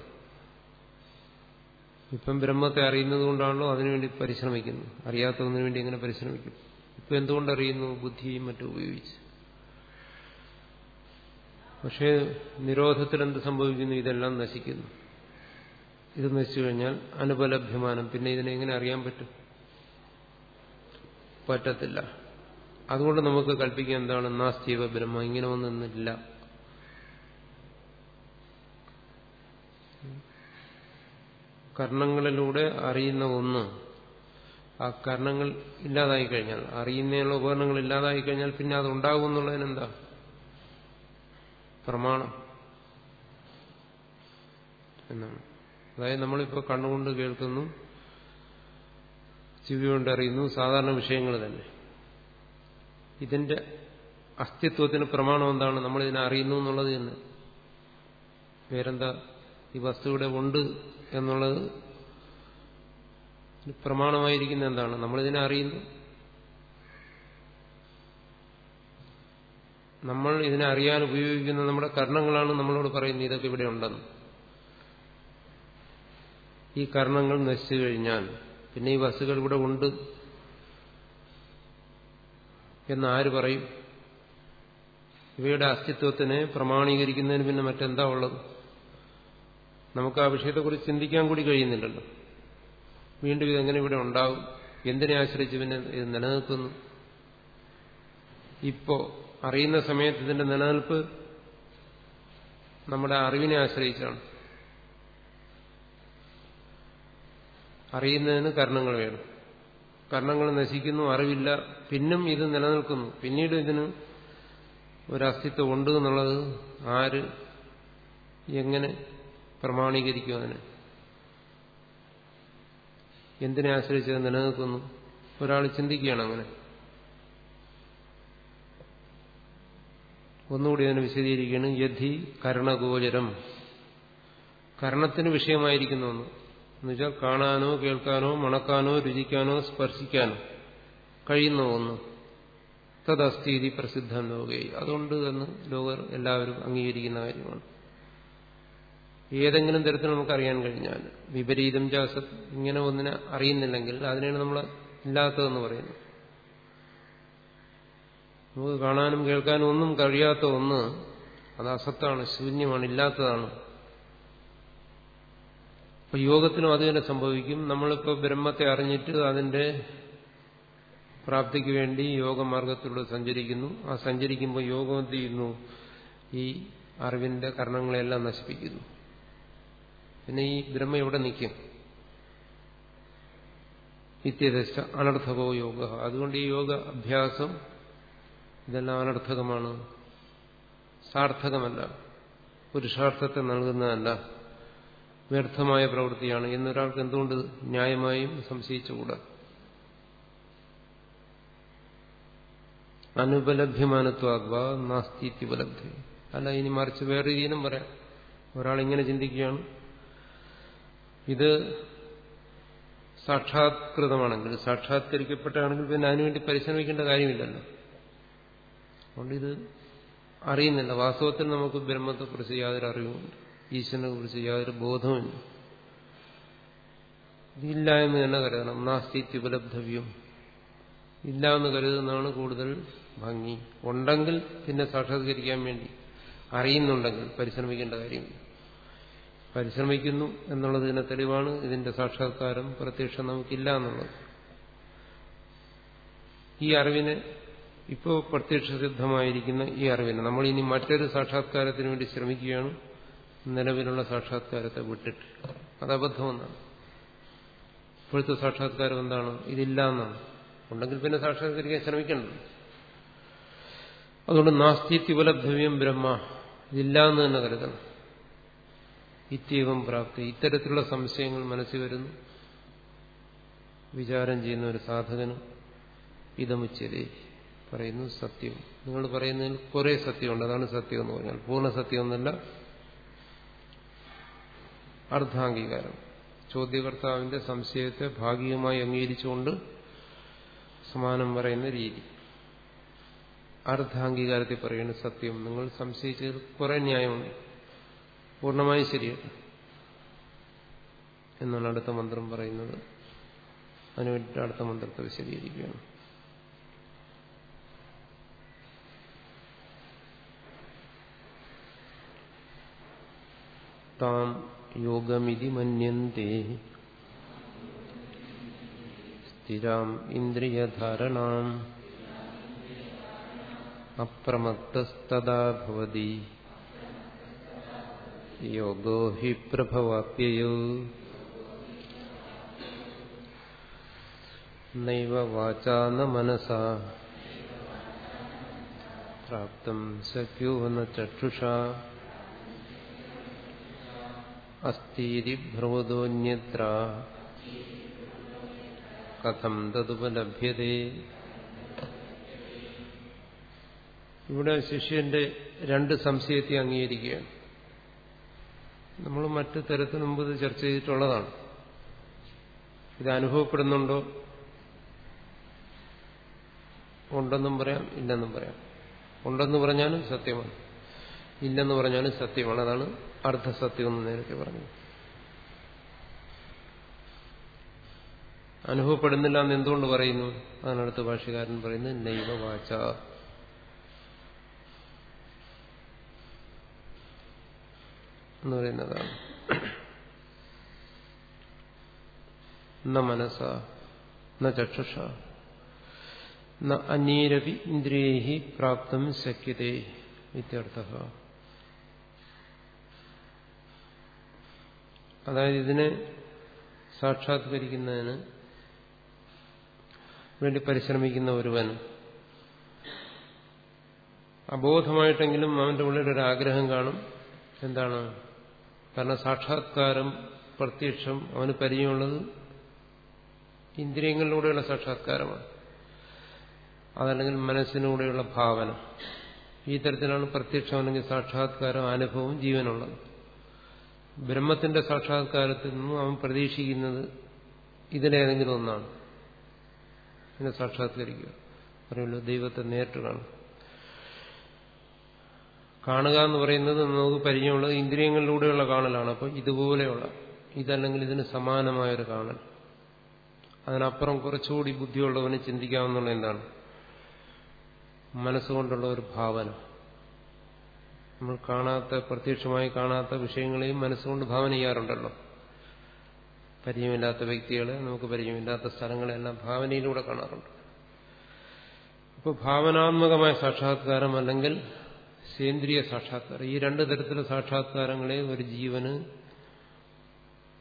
Speaker 1: ഇപ്പം ബ്രഹ്മത്തെ അറിയുന്നത് കൊണ്ടാണല്ലോ അതിനുവേണ്ടി പരിശ്രമിക്കുന്നു. അറിയാത്തതിനു വേണ്ടി എങ്ങനെ പരിശ്രമിക്കും? ഇപ്പൊ എന്തുകൊണ്ട് അറിയുന്നു? ബുദ്ധിയും മറ്റും ഉപയോഗിച്ച്. പക്ഷേ നിരോധത്തിൽ എന്ത് സംഭവിക്കുന്നു? ഇതെല്ലാം നശിക്കുന്നു. ഇത് നശിച്ചു കഴിഞ്ഞാൽ അനുപലഭ്യമാനം പിന്നെ ഇതിനെ എങ്ങനെ അറിയാൻ പറ്റും? പറ്റത്തില്ല. അതുകൊണ്ട് നമുക്ക് കൽപ്പിക്കാൻ എന്താണ്? നാസ്തീവ ബ്രഹ്മ. ഇങ്ങനെ ഒന്നില്ല കർണങ്ങളിലൂടെ അറിയുന്ന ഒന്ന് ആ കർണങ്ങൾ ഇല്ലാതായി കഴിഞ്ഞാൽ അറിയുന്നതിനുള്ള ഉപകരണങ്ങൾ ഇല്ലാതായി കഴിഞ്ഞാൽ പിന്നെ അത് ഉണ്ടാകും എന്നുള്ളതിനെന്താ? പ്രമാണം എന്നാണ്. അതായത് നമ്മളിപ്പോൾ കണ്ണുകൊണ്ട് കേൾക്കുന്നു ചെവി കൊണ്ട് അറിയുന്നു സാധാരണ വിഷയങ്ങൾ തന്നെ. ഇതിന്റെ അസ്തിത്വത്തിന് പ്രമാണം എന്താണ്? നമ്മൾ ഇതിനെ അറിയുന്നു എന്നുള്ളത് തന്നെ. വേറെന്താ? ഈ വസ്തു ഇവിടെ ഉണ്ട് എന്നുള്ളത് പ്രമാണമായിരിക്കുന്ന എന്താണ്? നമ്മളിതിനെ അറിയുന്നു. നമ്മൾ ഇതിനെ അറിയാൻ ഉപയോഗിക്കുന്ന നമ്മുടെ കർണങ്ങളാണ് നമ്മളോട് പറയുന്നത് ഇതൊക്കെ ഇവിടെ ഉണ്ടെന്ന്. ഈ കർണങ്ങൾ നശിച്ചു കഴിഞ്ഞാൽ പിന്നെ ഈ വസ്തുക്കൾ ഇവിടെ ഉണ്ട് എന്ന് ആര് പറയും? ഇവയുടെ അസ്തിത്വത്തിനെ പ്രമാണീകരിക്കുന്നതിന് പിന്നെ മറ്റെന്താ ഉള്ളത്? നമുക്ക് ആ വിഷയത്തെക്കുറിച്ച് ചിന്തിക്കാൻ കൂടി കഴിയുന്നില്ലല്ലോ. വീണ്ടും ഇതെങ്ങനെ ഇവിടെ ഉണ്ടാവും? എന്തിനെ ആശ്രയിച്ച് പിന്നെ ഇത് നിലനിൽക്കുന്നു? ഇപ്പോ അറിയുന്ന സമയത്ത് ഇതിന്റെ നിലനിൽപ്പ് നമ്മുടെ അറിവിനെ ആശ്രയിച്ചാണ്. അറിയുന്നതിന് കർണങ്ങൾ വേണം. കർണങ്ങൾ നശിക്കുന്നു അറിവില്ല പിന്നും ഇത് നിലനിൽക്കുന്നു. പിന്നീട് ഇതിന് ഒരസ്തിത്വം ഉണ്ട് എന്നുള്ളത് ആര് എങ്ങനെ പ്രമാണീകരിക്കും അതിനെ? എന്തിനെ ആശ്രയിച്ച് നിലനിൽക്കുന്നു? ഒരാൾ ചിന്തിക്കുകയാണ് അങ്ങനെ. ഒന്നുകൂടി അതിനെ വിശദീകരിക്കുകയാണ് യഥി കരണഗോചരം. കരണത്തിന് വിഷയമായിരിക്കുന്നു ഒന്ന് എന്നുവെച്ചാൽ കാണാനോ കേൾക്കാനോ മണക്കാനോ രുചിക്കാനോ സ്പർശിക്കാനോ കഴിയുന്ന ഒന്ന്. തദസ്ഥിതി പ്രസിദ്ധം ലോകേ അതുകൊണ്ട് എന്ന് ലോകർ എല്ലാവരും അംഗീകരിക്കുന്ന കാര്യമാണ്. ഏതെങ്കിലും തരത്തിൽ നമുക്കറിയാൻ കഴിഞ്ഞാൽ വിപരീതം ജാസത് ഇങ്ങനെ ഒന്നിനെ അറിയുന്നില്ലെങ്കിൽ അതിനെയാണ് നമ്മൾ ഇല്ലാത്തതെന്ന് പറയുന്നത്. നമുക്ക് കാണാനും കേൾക്കാനും ഒന്നും കഴിയാത്ത ഒന്ന് അത് അസത്താണ് ശൂന്യമാണ് ഇല്ലാത്തതാണ്. അപ്പൊ യോഗത്തിനും അത് തന്നെ സംഭവിക്കും. നമ്മളിപ്പോൾ ബ്രഹ്മത്തെ അറിഞ്ഞിട്ട് അതിന്റെ പ്രാപ്തിക്ക് വേണ്ടി യോഗമാർഗത്തിലൂടെ സഞ്ചരിക്കുന്നു. ആ സഞ്ചരിക്കുമ്പോൾ യോഗം എന്ത് ചെയ്യുന്നു? ഈ അറിവിന്റെ കർണങ്ങളെല്ലാം നശിപ്പിക്കുന്നു. പിന്നെ ഈ ബ്രഹ്മ ഇവിടെ നിൽക്കും? നിത്യദശ അനർത്ഥകോ യോഗ. അതുകൊണ്ട് ഈ യോഗ അഭ്യാസം ഇതെല്ലാം അനർത്ഥകമാണ്. സാർത്ഥകമല്ല. പുരുഷാർത്ഥത്തെ നൽകുന്നതല്ല. വ്യർത്ഥമായ പ്രവൃത്തിയാണ്. എന്നൊരാൾക്ക് എന്തുകൊണ്ട് ന്യായമായും സംശയിച്ചുകൂടാ? അനുപലഭ്യമാനത്വാഗ്വ നാസ്തിപലബ്ധി അല്ല ഇനി മറിച്ച് വേറെ രീതിയിലും പറയാം. ഒരാൾ ഇങ്ങനെ ചിന്തിക്കുകയാണ്. ഇത് സാക്ഷാത്കൃതമാണെങ്കിൽ സാക്ഷാത്കരിക്കപ്പെട്ടാണെങ്കിൽ പിന്നെ അതിനുവേണ്ടി പരിശ്രമിക്കേണ്ട കാര്യമില്ലല്ലോ. അതുകൊണ്ട് ഇത് അറിയുന്നില്ല. വാസ്തവത്തിൽ നമുക്ക് ബ്രഹ്മത്തെക്കുറിച്ച് യാതൊരു അറിവുമില്ല ഈശ്വരനെ കുറിച്ച് യാതൊരു ബോധവുമില്ല ഇതില്ല എന്ന് തന്നെ കരുതണം. ഉപലബ്ധവ്യം ഇല്ല എന്ന് കരുതുന്നതാണ് കൂടുതൽ ഭംഗി. ഉണ്ടെങ്കിൽ പിന്നെ സാക്ഷാത്കരിക്കാൻ വേണ്ടി അറിയുന്നുണ്ടെങ്കിൽ പരിശ്രമിക്കേണ്ട കാര്യമില്ല. പരിശ്രമിക്കുന്നു എന്നുള്ളതിന് തെളിവാണ്. ഇതിന്റെ സാക്ഷാത്കാരം പ്രത്യക്ഷം നമുക്കില്ല എന്നുള്ളത്. ഈ അറിവിനെ ഇപ്പോൾ പ്രത്യക്ഷസിദ്ധമായിരിക്കുന്ന ഈ അറിവിനെ. നമ്മൾ ഇനി മറ്റൊരു സാക്ഷാത്കാരത്തിന് വേണ്ടി ശ്രമിക്കുകയാണ്. നിലവിലുള്ള സാക്ഷാത്കാരത്തെ വിട്ടിട്ട്. അത് അബദ്ധമെന്നാണ്. ഇപ്പോഴത്തെ സാക്ഷാത്കാരം എന്താണ്? ഇതില്ല എന്നാണ്. ഉണ്ടെങ്കിൽ പിന്നെ സാക്ഷാത്കരിക്കാൻ ശ്രമിക്കണം അതുകൊണ്ട് നാസ്തിത്യുപലബ്ധവ്യം ബ്രഹ്മ. ഇതില്ല എന്ന് തന്നെ കരുതണം. ഇത്യവം പ്രാപ്തി. ഇത്തരത്തിലുള്ള സംശയങ്ങൾ മനസ്സിൽ വരുന്നു. വിചാരം ചെയ്യുന്ന ഒരു സാധകനും ഇതമുച്ചതേ പറയുന്നു സത്യം. നിങ്ങൾ പറയുന്നതിൽ കുറെ സത്യമുണ്ട്. അതാണ് സത്യം എന്ന് പറഞ്ഞാൽ പൂർണ സത്യം എന്നല്ല അർദ്ധാംഗീകാരം. ചോദ്യകർത്താവിന്റെ സംശയത്തെ ഭാഗികമായി അംഗീകരിച്ചുകൊണ്ട് സമാനം പറയുന്ന രീതി. അർദ്ധാംഗീകാരത്തിൽ പറയുന്ന സത്യം. നിങ്ങൾ സംശയിച്ചതിൽ കുറെ ന്യായമുണ്ട്. പൂർണമായും ശരിയല്ല എന്നാണ് അടുത്ത മന്ത്രം പറയുന്നത്. അതിനുവേണ്ടിയിട്ട് അടുത്ത മന്ത്രത്തെ വിശദീകരിക്കുകയാണ്. താം യോഗമിതി മന്യന്തെ സ്ഥിരാം ഇന്ദ്രിയധാരണാം അപ്രമത്തസ്തദാ ഭവതി യോഗോ ഹി പ്രഭവാപ്യയോ നൈവ വാചാ ന മനസാ പ്രാപ്തം ശക്യോ ന ചക്ഷുഷാ അസ്തീതി കഥം തതുപലഭ്യതേ. ഇവിടെ ശിഷ്യന്റെ രണ്ട് സംശയത്തെ അംഗീകരിക്കുകയാണ്. നമ്മൾ മറ്റു തരത്തിന് മുമ്പ് ഇത് ചർച്ച ചെയ്തിട്ടുള്ളതാണ്. ഇത് അനുഭവപ്പെടുന്നുണ്ടോ? ഉണ്ടെന്നും പറയാം ഇല്ലെന്നും പറയാം. ഉണ്ടെന്ന് പറഞ്ഞാലും സത്യമാണ്. ഇല്ലെന്ന് പറഞ്ഞാലും സത്യമാണ്. അതാണ് അർദ്ധസത്യം എന്ന് നേരത്തെ പറഞ്ഞു. അനുഭവപ്പെടുന്നില്ല എന്ന് എന്തുകൊണ്ട് പറയുന്നു? അതിനടുത്ത് ഭാഷകാരൻ പറയുന്നത് നൈവ വാച. എന്ന് പറയുന്നതാണ്. ന മനസ ന ചക്ഷുഷ ന അന്യരവി ഇന്ദ്രിയേഹി പ്രാപ്തം ശക്യതേ ഇത്യർത്ഥ. അതായത് ഇതിനെ സാക്ഷാത്കരിക്കുന്നതിന് വേണ്ടി പരിശ്രമിക്കുന്ന ഒരുവൻ. അബോധമായിട്ടെങ്കിലും അവന്റെ ഉള്ളിൽ ഒരു ആഗ്രഹം കാണും. എന്താണ്? കാരണം സാക്ഷാത്കാരം പ്രത്യക്ഷം അവന് പരിചയമുള്ളത് ഇന്ദ്രിയങ്ങളിലൂടെയുള്ള സാക്ഷാത്കാരമാണ്. അതല്ലെങ്കിൽ മനസ്സിലൂടെയുള്ള ഭാവന. ഈ തരത്തിലാണ് പ്രത്യക്ഷം അല്ലെങ്കിൽ സാക്ഷാത്കാരം അനുഭവം ജീവനുള്ളത്. ബ്രഹ്മത്തിന്റെ സാക്ഷാത്കാരത്തിൽ നിന്നും അവൻ പ്രതീക്ഷിക്കുന്നത് ഇതിലേതെങ്കിലും ഒന്നാണ്. ഇതിനെ സാക്ഷാത്കരിക്കുക. പറയുമല്ലോ ദൈവത്തെ നേരിട്ട് കാണും കാണുക എന്ന് പറയുന്നത് നമുക്ക് പരിചയമുള്ളത് ഇന്ദ്രിയങ്ങളിലൂടെയുള്ള കാണലാണ്. അപ്പോൾ ഇതുപോലെയുള്ള ഇതല്ലെങ്കിൽ ഇതിന് സമാനമായൊരു കാണൽ. അതിനപ്പുറം കുറച്ചുകൂടി ബുദ്ധിയുള്ളവന് ചിന്തിക്കാവുന്നുള്ള എന്താണ്? മനസ്സുകൊണ്ടുള്ള ഒരു ഭാവന. നമ്മൾ കാണാത്ത പ്രത്യക്ഷമായി കാണാത്ത വിഷയങ്ങളെയും മനസ്സുകൊണ്ട് ഭാവന ചെയ്യാറുണ്ടല്ലോ. പരിചയമില്ലാത്ത വ്യക്തികളെ നമുക്ക് പരിചയമില്ലാത്ത സ്ഥലങ്ങളെല്ലാം ഭാവനയിലൂടെ കാണാറുണ്ട്. ഇപ്പൊ ഭാവനാത്മകമായ സാക്ഷാത്കാരം അല്ലെങ്കിൽ സേന്ദ്രിയ സാക്ഷാത്കാരം ഈ രണ്ട് തരത്തിലുള്ള സാക്ഷാത്കാരങ്ങളെ ഒരു ജീവന്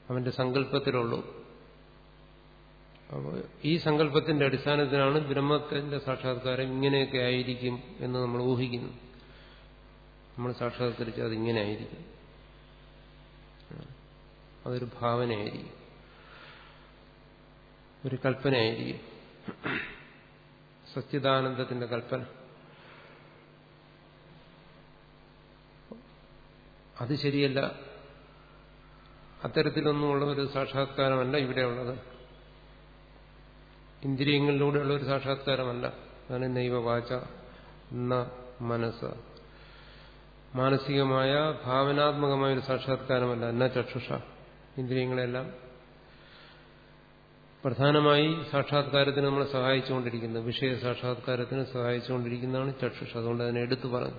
Speaker 1: അവന്റെ സങ്കല്പത്തിലുള്ളൂ. അപ്പോൾ ഈ സങ്കല്പത്തിന്റെ അടിസ്ഥാനത്തിലാണ് ബ്രഹ്മത്തിന്റെ സാക്ഷാത്കാരം ഇങ്ങനെയൊക്കെ ആയിരിക്കും എന്ന് നമ്മൾ ഊഹിക്കുന്നു. നമ്മൾ സാക്ഷാത്കരിച്ച് അതിങ്ങനെ ആയിരിക്കും അതൊരു ഭാവനയായിരിക്കും. ഒരു കൽപ്പനയായിരിക്കും. സച്ചിദാനന്ദത്തിന്റെ കൽപ്പന. അത് ശരിയല്ല. അത്തരത്തിലൊന്നുമുള്ള ഒരു സാക്ഷാത്കാരമല്ല ഇവിടെയുള്ളത്. ഇന്ദ്രിയങ്ങളിലൂടെയുള്ള ഒരു സാക്ഷാത്കാരമല്ല. അതാണ് നൈവവാച ന മനസ്സ് മാനസികമായ ഭാവനാത്മകമായ ഒരു സാക്ഷാത്കാരമല്ല. എന്ന ചക്ഷുഷ ഇന്ദ്രിയങ്ങളെല്ലാം പ്രധാനമായി സാക്ഷാത്കാരത്തിന് നമ്മളെ സഹായിച്ചുകൊണ്ടിരിക്കുന്നത്. വിഷയ സാക്ഷാത്കാരത്തിന് സഹായിച്ചുകൊണ്ടിരിക്കുന്നതാണ് ചക്ഷുഷ. അതുകൊണ്ട് അതിനെ എടുത്തു പറഞ്ഞു.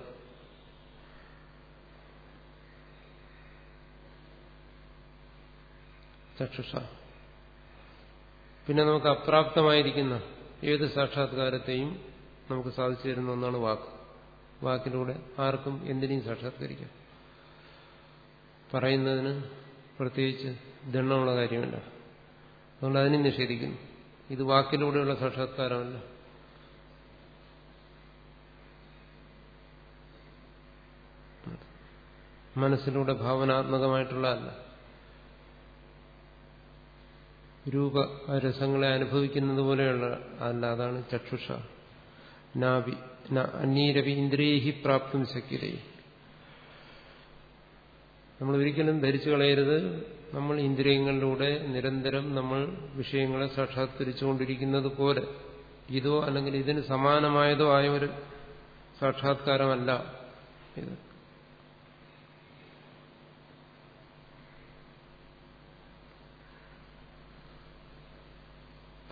Speaker 1: ചക്ഷുഷ. പിന്നെ നമുക്ക് അപ്രാപ്തമായിരിക്കുന്ന ഏത് സാക്ഷാത്കാരത്തെയും നമുക്ക് സാധിച്ചു തരുന്ന ഒന്നാണ് വാക്ക്. വാക്കിലൂടെ ആർക്കും എന്തിനേയും സാക്ഷാത്കരിക്കാം. പറയുന്നതിന് പ്രത്യേകിച്ച് ദണ്ണമുള്ള കാര്യമല്ല. അതുകൊണ്ട് അതിനെ നിഷേധിക്കുന്നു. ഇത് വാക്കിലൂടെയുള്ള സാക്ഷാത്കാരമല്ല. മനസ്സിലൂടെ ഭാവനാത്മകമായിട്ടുള്ള അല്ല. രൂപ രസങ്ങളെ അനുഭവിക്കുന്നത് പോലെയുള്ള അല്ല. അതാണ് ചക്ഷുഷ നാഭി. അന്യരവി ഇന്ദ്രിയഹി പ്രാപ്തും ശക്യതേ നമ്മൾ ഒരിക്കലും ധരിച്ചു കളയരുത്. നമ്മൾ ഇന്ദ്രിയങ്ങളിലൂടെ നിരന്തരം നമ്മൾ വിഷയങ്ങളെ സാക്ഷാത്കരിച്ചുകൊണ്ടിരിക്കുന്നത് പോലെ ഇതോ അല്ലെങ്കിൽ ഇതിന് സമാനമായതോ ആയ ഒരു സാക്ഷാത്കാരമല്ല ഇത്.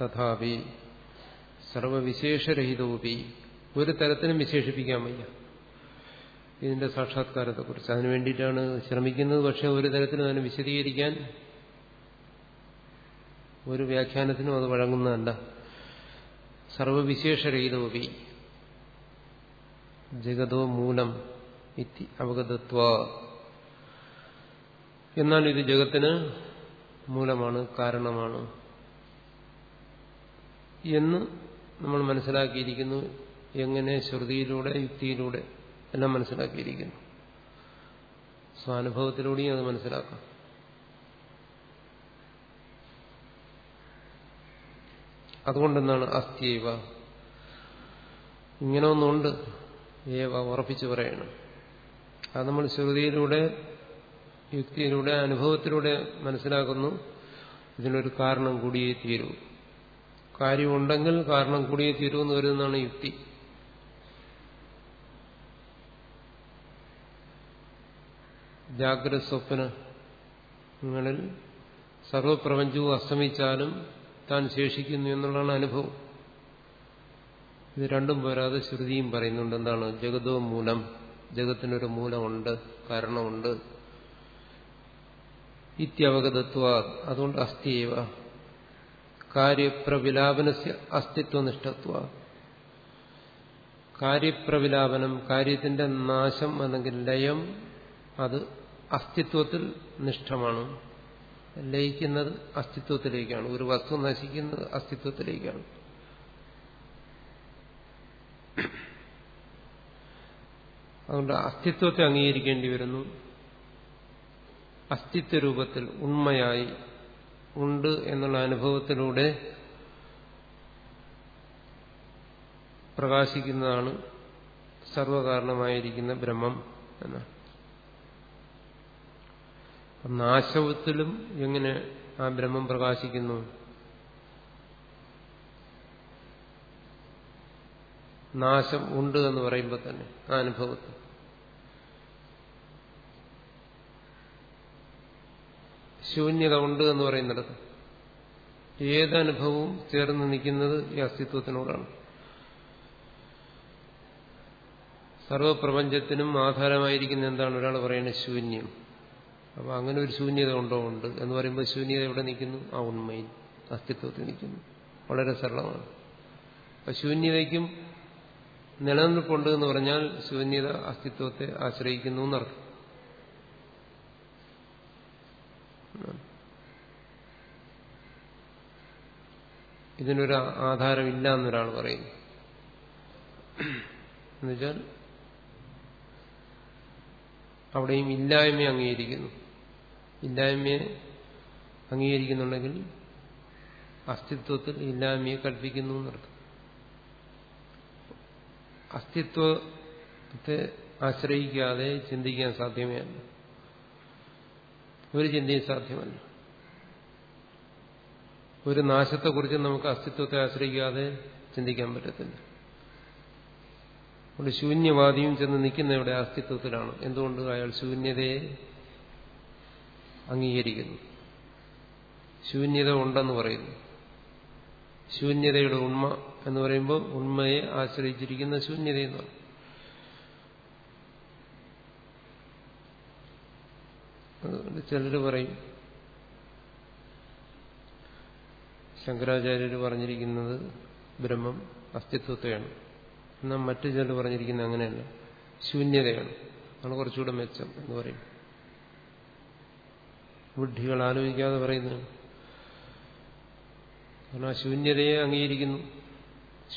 Speaker 1: തഥാപി സർവവിശേഷരഹിതോപി ഒരു തരത്തിനും വിശേഷിപ്പിക്കാൻ വയ്യ. ഇതിന്റെ സാക്ഷാത്കാരത്തെക്കുറിച്ച്. അതിനു വേണ്ടിയിട്ടാണ് ശ്രമിക്കുന്നത്. പക്ഷെ ഒരു തരത്തിലും അതിനെ വിശദീകരിക്കാൻ ഒരു വ്യാഖ്യാനത്തിനും അത് വഴങ്ങുന്നതല്ല. സർവവിശേഷരഹിതോപി ജഗതോ മൂലം ഇത്തി അവഗതത്വ. എന്നാൽ ഇത് ജഗത്തിന് മൂലമാണ് കാരണമാണ് എന്ന് നമ്മൾ മനസ്സിലാക്കിയിരിക്കുന്നു. എങ്ങനെ ശ്രുതിയിലൂടെ യുക്തിയിലൂടെ എല്ലാം മനസ്സിലാക്കിയിരിക്കുന്നു. സ്വാനുഭവത്തിലൂടെയും അത് മനസ്സിലാക്കാം. അതുകൊണ്ടെന്നാണ് അസ്ഥിയവ ഇങ്ങനെ ഒന്നുണ്ട്. ഏവ? ഉറപ്പിച്ചു പറയണം. അത് നമ്മൾ ശ്രുതിയിലൂടെ യുക്തിയിലൂടെ അനുഭവത്തിലൂടെ മനസ്സിലാക്കുന്നു. ഇതിനൊരു കാരണം കൂടിയേ തീരൂ. കാര്യമുണ്ടെങ്കിൽ കാരണം കൂടിയേ തീരൂ എന്ന് വരുന്നതാണ് യുക്തി. ജാഗ്രത സ്വപ്നങ്ങളിൽ സർവപ്രപഞ്ചവും അസ്തമിച്ചാലും താൻ ശേഷിക്കുന്നു എന്നുള്ളതാണ് അനുഭവം. ഇത് രണ്ടും പോരാതെ ശ്രുതിയും പറയുന്നുണ്ട് എന്താണ്? ജഗതോ മൂലം ജഗത്തിനൊരു മൂലമുണ്ട് കാരണമുണ്ട്. ഇത്യവഗതത്വ അതുകൊണ്ട് അസ്ഥിയവ. കാര്യപ്രവിലാപന അസ്തിത്വനിഷ്ഠത്വ. കാര്യപ്രവിലാപനം കാര്യത്തിന്റെ നാശം അല്ലെങ്കിൽ ലയം അത് അസ്തിത്വത്തിൽ നിഷ്ഠമാണ്. ലയിക്കുന്നത് അസ്തിത്വത്തിലേക്കാണ്. ഒരു വസ്തു നശിക്കുന്നത് അസ്തിത്വത്തിലേക്കാണ്. അതുകൊണ്ട് അസ്തിത്വത്തെ അംഗീകരിക്കേണ്ടി വരുന്നു. അസ്തിത്വ രൂപത്തിൽ ഉണ്മയായി ഉണ്ട് എന്നുള്ള അനുഭവത്തിലൂടെ പ്രകാശിക്കുന്നതാണ് സർവകാരണമായിരിക്കുന്ന ബ്രഹ്മം എന്നാണ് നാശവത്തിലും എങ്ങനെ ആ ബ്രഹ്മം പ്രകാശിക്കുന്നു? നാശം ഉണ്ട് എന്ന് പറയുമ്പോൾ തന്നെ ആ അനുഭവത്തിൽ. ശൂന്യത ഉണ്ട് എന്ന് പറയുന്നിടത്ത് ഏതനുഭവവും ചേർന്ന് നിൽക്കുന്നത് ഈ അസ്തിത്വത്തിനോടാണ്. സർവപ്രപഞ്ചത്തിനും ആധാരമായിരിക്കുന്ന എന്താണ് ഒരാൾ പറയുന്നത്? ശൂന്യം. അപ്പൊ അങ്ങനെ ഒരു ശൂന്യത ഉണ്ടോ ഉണ്ട് എന്ന് പറയുമ്പോൾ ശൂന്യത എവിടെ നിൽക്കുന്നു? ആ ഉണ്മയിൽ അസ്തിത്വത്തിൽ നിൽക്കുന്നു. വളരെ സരളമാണ്. അപ്പൊ ശൂന്യതയ്ക്കും നിലനിൽപ്പുണ്ട് എന്ന് പറഞ്ഞാൽ ശൂന്യത അസ്തിത്വത്തെ ആശ്രയിക്കുന്നു എന്നർത്ഥം. ഇതിനൊരു ആധാരമില്ല എന്നൊരാൾ പറയുന്നു. എന്നുവെച്ചാൽ അവിടെയും ഇല്ലായ്മ അംഗീകരിക്കുന്നു ഇല്ലായ്മയെ അംഗീകരിക്കുന്നുണ്ടെങ്കിൽ അസ്തിത്വത്തിൽ ഇല്ലായ്മയെ കൽപ്പിക്കുന്നു എന്നർത്ഥം. അസ്തിത്വത്തെ ആശ്രയിക്കാതെ ചിന്തിക്കാൻ സാധ്യമേ അല്ല ഒരു ചിന്തയും സാധ്യമല്ല. ഒരു നാശത്തെക്കുറിച്ച് നമുക്ക് അസ്തിത്വത്തെ ആശ്രയിക്കാതെ ചിന്തിക്കാൻ പറ്റത്തില്ല. ഒരു ശൂന്യവാദിയും ചെന്ന് നിൽക്കുന്ന ഇവിടെ അസ്തിത്വത്തിലാണ്. എന്തുകൊണ്ട് അയാൾ ശൂന്യതയെ അംഗീകരിക്കുന്നു. ശൂന്യത ഉണ്ടെന്ന് പറയുന്നു. ശൂന്യതയുടെ ഉണ്മ എന്ന് പറയുമ്പോൾ ഉണ്മയെ ആശ്രയിച്ചിരിക്കുന്ന ശൂന്യത എന്നാണ് അതുകൊണ്ട് ചിലർ പറയും ശങ്കരാചാര്യർ പറഞ്ഞിരിക്കുന്നത് ബ്രഹ്മം അസ്തിത്വത്തെയാണ്. എന്നാൽ മറ്റു ചിലർ പറഞ്ഞിരിക്കുന്നത് അങ്ങനെയല്ല. ശൂന്യതയാണ്. അതാണ് കുറച്ചുകൂടെ മെച്ചം എന്ന് പറയും. ബുദ്ധികൾ ആലോചിക്കാതെ പറയുന്നതാണ് കാരണം ആ ശൂന്യതയെ അംഗീകരിക്കുന്നു.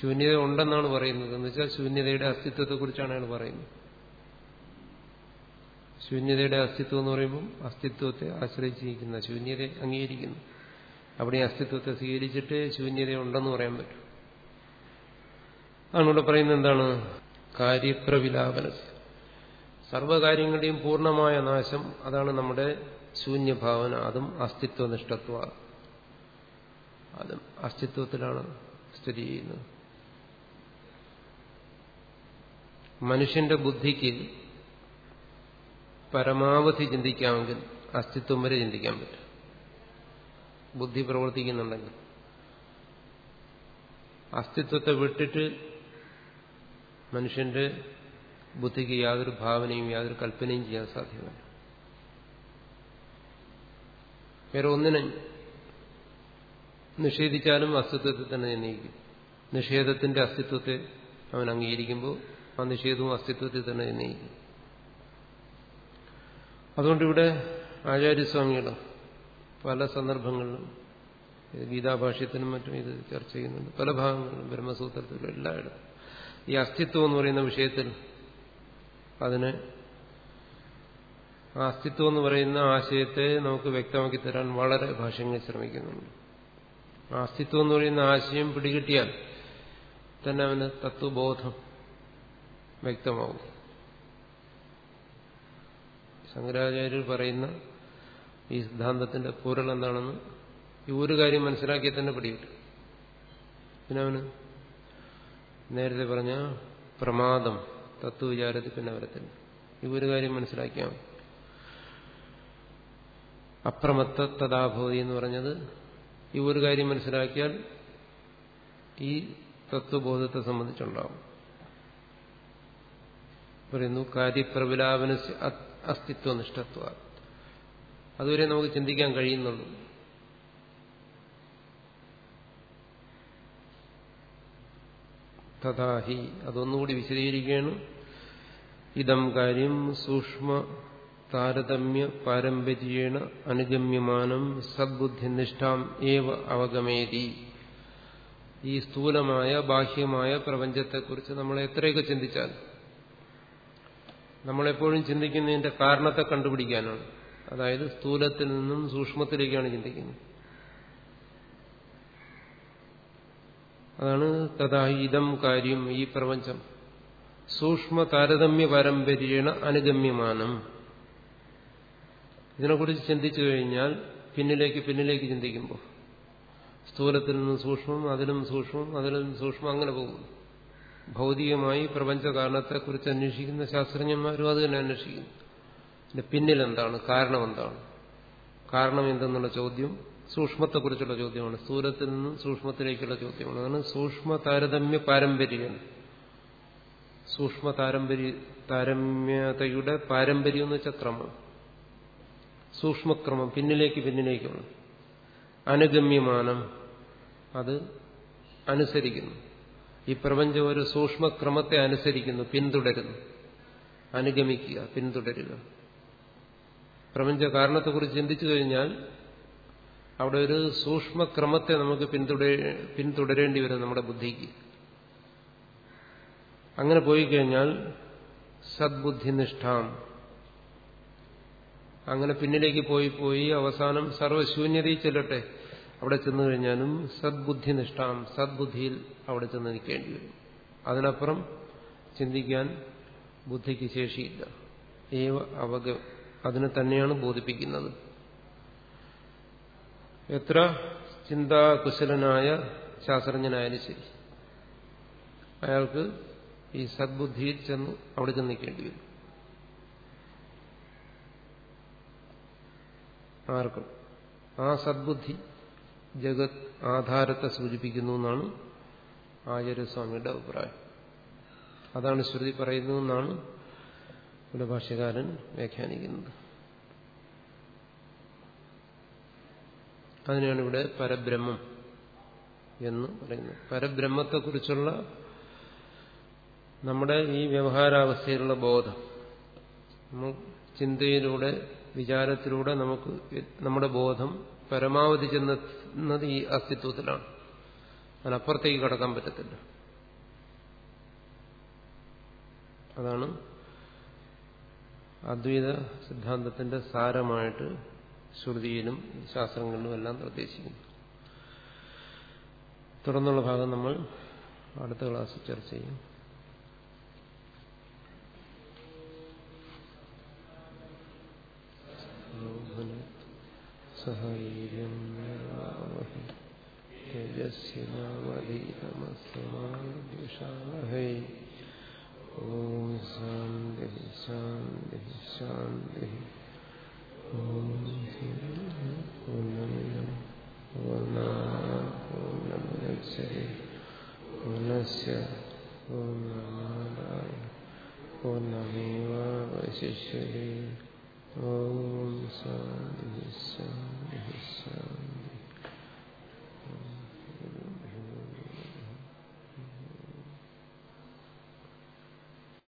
Speaker 1: ശൂന്യത ഉണ്ടെന്നാണ് പറയുന്നത്. എന്ന് വെച്ചാൽ ശൂന്യതയുടെ അസ്തിത്വത്തെക്കുറിച്ചാണ് അയാൾ പറയുന്നത്. ശൂന്യതയുടെ അസ്തിത്വം എന്ന് പറയുമ്പോൾ അസ്തിത്വത്തെ ആശ്രയിച്ചിരിക്കുന്ന ശൂന്യതയെ അംഗീകരിക്കുന്നു. അവിടെ അസ്തിത്വത്തെ സ്വീകരിച്ചിട്ട് ശൂന്യത ഉണ്ടെന്ന് പറയാൻ പറ്റും. ആണ് ഇവിടെ പറയുന്നത് എന്താണ്? കാര്യപ്രവിലാപന സർവകാര്യങ്ങളുടെയും പൂർണമായ നാശം അതാണ് നമ്മുടെ ശൂന്യഭാവന അതും അസ്തിത്വനിഷ്ഠത്വ. അതും അസ്തിത്വത്തിലാണ് സ്ഥിതി ചെയ്യുന്നത്. മനുഷ്യന്റെ ബുദ്ധിക്ക് പരമാവധി ചിന്തിക്കാമെങ്കിൽ അസ്തിത്വം വരെ ചിന്തിക്കാൻ പറ്റും. ബുദ്ധി പ്രവർത്തിക്കുന്നുണ്ടെങ്കിൽ. അസ്തിത്വത്തെ വിട്ടിട്ട് മനുഷ്യന്റെ ബുദ്ധിക്ക് യാതൊരു ഭാവനയും യാതൊരു കൽപ്പനയും ചെയ്യാൻ സാധ്യമല്ല. വേറെ ഒന്നിനെ നിഷേധിച്ചാലും അസ്തിത്വത്തിൽ തന്നെ ജനിക്കും നിഷേധത്തിന്റെ അസ്തിത്വത്തെ അവൻ അംഗീകരിക്കുമ്പോൾ ആ നിഷേധവും അസ്തിത്വത്തിൽ തന്നെ ജനിക്കും അതുകൊണ്ടിവിടെ ആചാര്യസ്വാമികൾ പല സന്ദർഭങ്ങളിലും ഗീതാഭാഷ്യത്തിനും മറ്റും ഇത് ചർച്ച ചെയ്യുന്നുണ്ട്. പല ഭാഗങ്ങളിലും ബ്രഹ്മസൂത്രത്തിലും എല്ലായിടത്തും. ഈ അസ്തിത്വം എന്ന് പറയുന്ന വിഷയത്തിൽ അതിന് അസ്തിത്വം എന്ന് പറയുന്ന ആശയത്തെ നമുക്ക് വ്യക്തമാക്കി തരാൻ വളരെ ഭാഷ്യങ്ങൾ ശ്രമിക്കുന്നുണ്ട്. അസ്തിത്വം എന്ന് പറയുന്ന ആശയം പിടികിട്ടിയാൽ തന്നെ അവന് തത്വബോധം വ്യക്തമാവും. ശങ്കരാചാര്യർ പറയുന്ന ഈ സിദ്ധാന്തത്തിന്റെ പൊരുൾ എന്താണെന്ന് ഈ ഒരു കാര്യം മനസ്സിലാക്കിയാൽ തന്നെ പിടികിട്ടും. പിന്നെ അവന് നേരത്തെ പറഞ്ഞ പ്രമാദം തത്വവിചാരത്തിൽ പിന്നെ വരത്തില്ല. ഈ ഒരു കാര്യം മനസ്സിലാക്കിയാൽ അപ്രമത്ത തഥാഭവതി എന്ന് പറഞ്ഞത് ഈ ഒരു കാര്യം മനസ്സിലാക്കിയാൽ ഈ തത്വബോധത്തെ സംബന്ധിച്ചുണ്ടാവും. പറയുന്നു കാര്യപ്രവിലാപന അസ്തിത്വനിഷ്ഠത്വ അതുവരെ നമുക്ക് ചിന്തിക്കാൻ കഴിയുന്നുള്ളൂ. തഥാഹി അതൊന്നുകൂടി വിശദീകരിക്കുകയാണ്. ഇതം കാര്യം സൂക്ഷ്മ താരതമ്യ പാരമ്പര്യേണ അനുഗമ്യമാനം സദ്ബുദ്ധിനിഷ്ഠാം ഏവ അവഗമേതി. ഈ സ്ഥൂലമായ ബാഹ്യമായ പ്രപഞ്ചത്തെക്കുറിച്ച് നമ്മൾ എത്രയൊക്കെ ചിന്തിച്ചാൽ നമ്മളെപ്പോഴും ചിന്തിക്കുന്നതിന്റെ കാരണത്തെ കണ്ടുപിടിക്കാനാണ്. അതായത് സ്ഥൂലത്തിൽ നിന്നും സൂക്ഷ്മത്തിലേക്കാണ് ചിന്തിക്കുന്നത്. അതാണ് തഥാ ഇതം കാര്യം ഈ പ്രപഞ്ചം. സൂക്ഷ്മ താരതമ്യ പാരമ്പര്യേണ അനുഗമ്യമാനം. ഇതിനെക്കുറിച്ച് ചിന്തിച്ചു കഴിഞ്ഞാൽ പിന്നിലേക്ക് പിന്നിലേക്ക് ചിന്തിക്കുമ്പോൾ സ്ഥൂലത്തിൽ നിന്നും സൂക്ഷ്മം അതിലും സൂക്ഷ്മം അതിലും സൂക്ഷ്മം അങ്ങനെ പോകും ഭൗതികമായി പ്രപഞ്ച കാരണത്തെക്കുറിച്ച് അന്വേഷിക്കുന്ന ശാസ്ത്രജ്ഞന്മാരും അത് തന്നെ അന്വേഷിക്കുന്നു. പിന്നെ പിന്നിലെന്താണ് കാരണം എന്താണ്? കാരണം എന്തെന്നുള്ള ചോദ്യം സൂക്ഷ്മത്തെക്കുറിച്ചുള്ള ചോദ്യമാണ്. സ്ഥൂലത്തിൽ നിന്നും സൂക്ഷ്മത്തിലേക്കുള്ള ചോദ്യമാണ്. അതാണ് സൂക്ഷ്മ താരതമ്യ പാരമ്പര്യം സൂക്ഷ്മ താരമ്പര്യ താരമ്യതയുടെ പാരമ്പര്യം എന്ന് വെച്ചാൽ ക്രമം സൂക്ഷ്മക്രമം പിന്നിലേക്ക് പിന്നിലേക്കുള്ള അനുഗമ്യമാനം അത് അനുസരിക്കുന്നു. ഈ പ്രപഞ്ചം ഒരു സൂക്ഷ്മക്രമത്തെ അനുസരിക്കുന്നു പിന്തുടരുന്നു. അനുഗമിക്കുക പിന്തുടരുക. പ്രപഞ്ച കാരണത്തെക്കുറിച്ച് ചിന്തിച്ചു കഴിഞ്ഞാൽ അവിടെ ഒരു സൂക്ഷ്മക്രമത്തെ നമുക്ക് പിന്തുട പിന്തുടരേണ്ടി വരും നമ്മുടെ ബുദ്ധിക്ക്. അങ്ങനെ പോയി കഴിഞ്ഞാൽ സദ്ബുദ്ധിനിഷ്ഠാം. അങ്ങനെ പിന്നിലേക്ക് പോയി പോയി അവസാനം സർവശൂന്യതയിൽ ചെല്ലട്ടെ. അവിടെ ചെന്നു കഴിഞ്ഞാലും സദ്ബുദ്ധി നിഷ്ഠാം സദ്ബുദ്ധിയിൽ അവിടെ ചെന്ന് നിൽക്കേണ്ടി വരും. അതിനപ്പുറം ചിന്തിക്കാൻ ബുദ്ധിക്ക് ശേഷിയില്ല. ഏവ അവഗ അതിനെ തന്നെയാണ് ബോധിപ്പിക്കുന്നത്. എത്ര ചിന്താകുശലനായ ശാസ്ത്രജ്ഞനായാലും ശരി അയാൾക്ക് ഈ സദ്ബുദ്ധിയിൽ ചെന്ന് അവിടെ ചെന്ന് നിൽക്കേണ്ടി വരും. ആർക്കും. ആ സദ്ബുദ്ധി ജഗത് ആധാരത്തെ സൂചിപ്പിക്കുന്നു എന്നാണ് ആചാര്യസ്വാമിയുടെ അഭിപ്രായം. അതാണ് ശ്രുതി പറയുന്നതെന്നാണ് ഇവിടെ ഭാഷ്യകാരൻ വ്യാഖ്യാനിക്കുന്നത്. അതിനാണ് ഇവിടെ പരബ്രഹ്മം എന്ന് പറയുന്നത്. പരബ്രഹ്മത്തെക്കുറിച്ചുള്ള നമ്മുടെ ഈ വ്യവഹാരാവസ്ഥയിലുള്ള ബോധം ചിന്തയിലൂടെ വിചാരത്തിലൂടെ നമുക്ക് നമ്മുടെ ബോധം പരമാവധി ചെന്നെത്തുന്നത് ഈ അസ്തിത്വത്തിലാണ്. അതിനപ്പുറത്തേക്ക് കടക്കാൻ പറ്റത്തില്ല. അതാണ് അദ്വൈത സിദ്ധാന്തത്തിന്റെ സാരമായിട്ട് ശ്രുതിയിലും ശാസ്ത്രങ്ങളിലും എല്ലാം നിർദ്ദേശിക്കുന്നു തുടർന്നുള്ള ഭാഗം നമ്മൾ അടുത്ത ക്ലാസ്സിൽ ചർച്ച ചെയ്യും. സഹൈര്യം തേജസ്വിനാവധീതമസ്തമാഹൈ ഓം ശാന്തി ശാന്തി ശാന്തി ഓം പൂർണമിതം പൂർണ പൂർണസ്യ പൂർണമാദായ പൂർണമേവാവശിഷ്യതേ ഓം ശാന്തി ശാന്തി ശാന്തി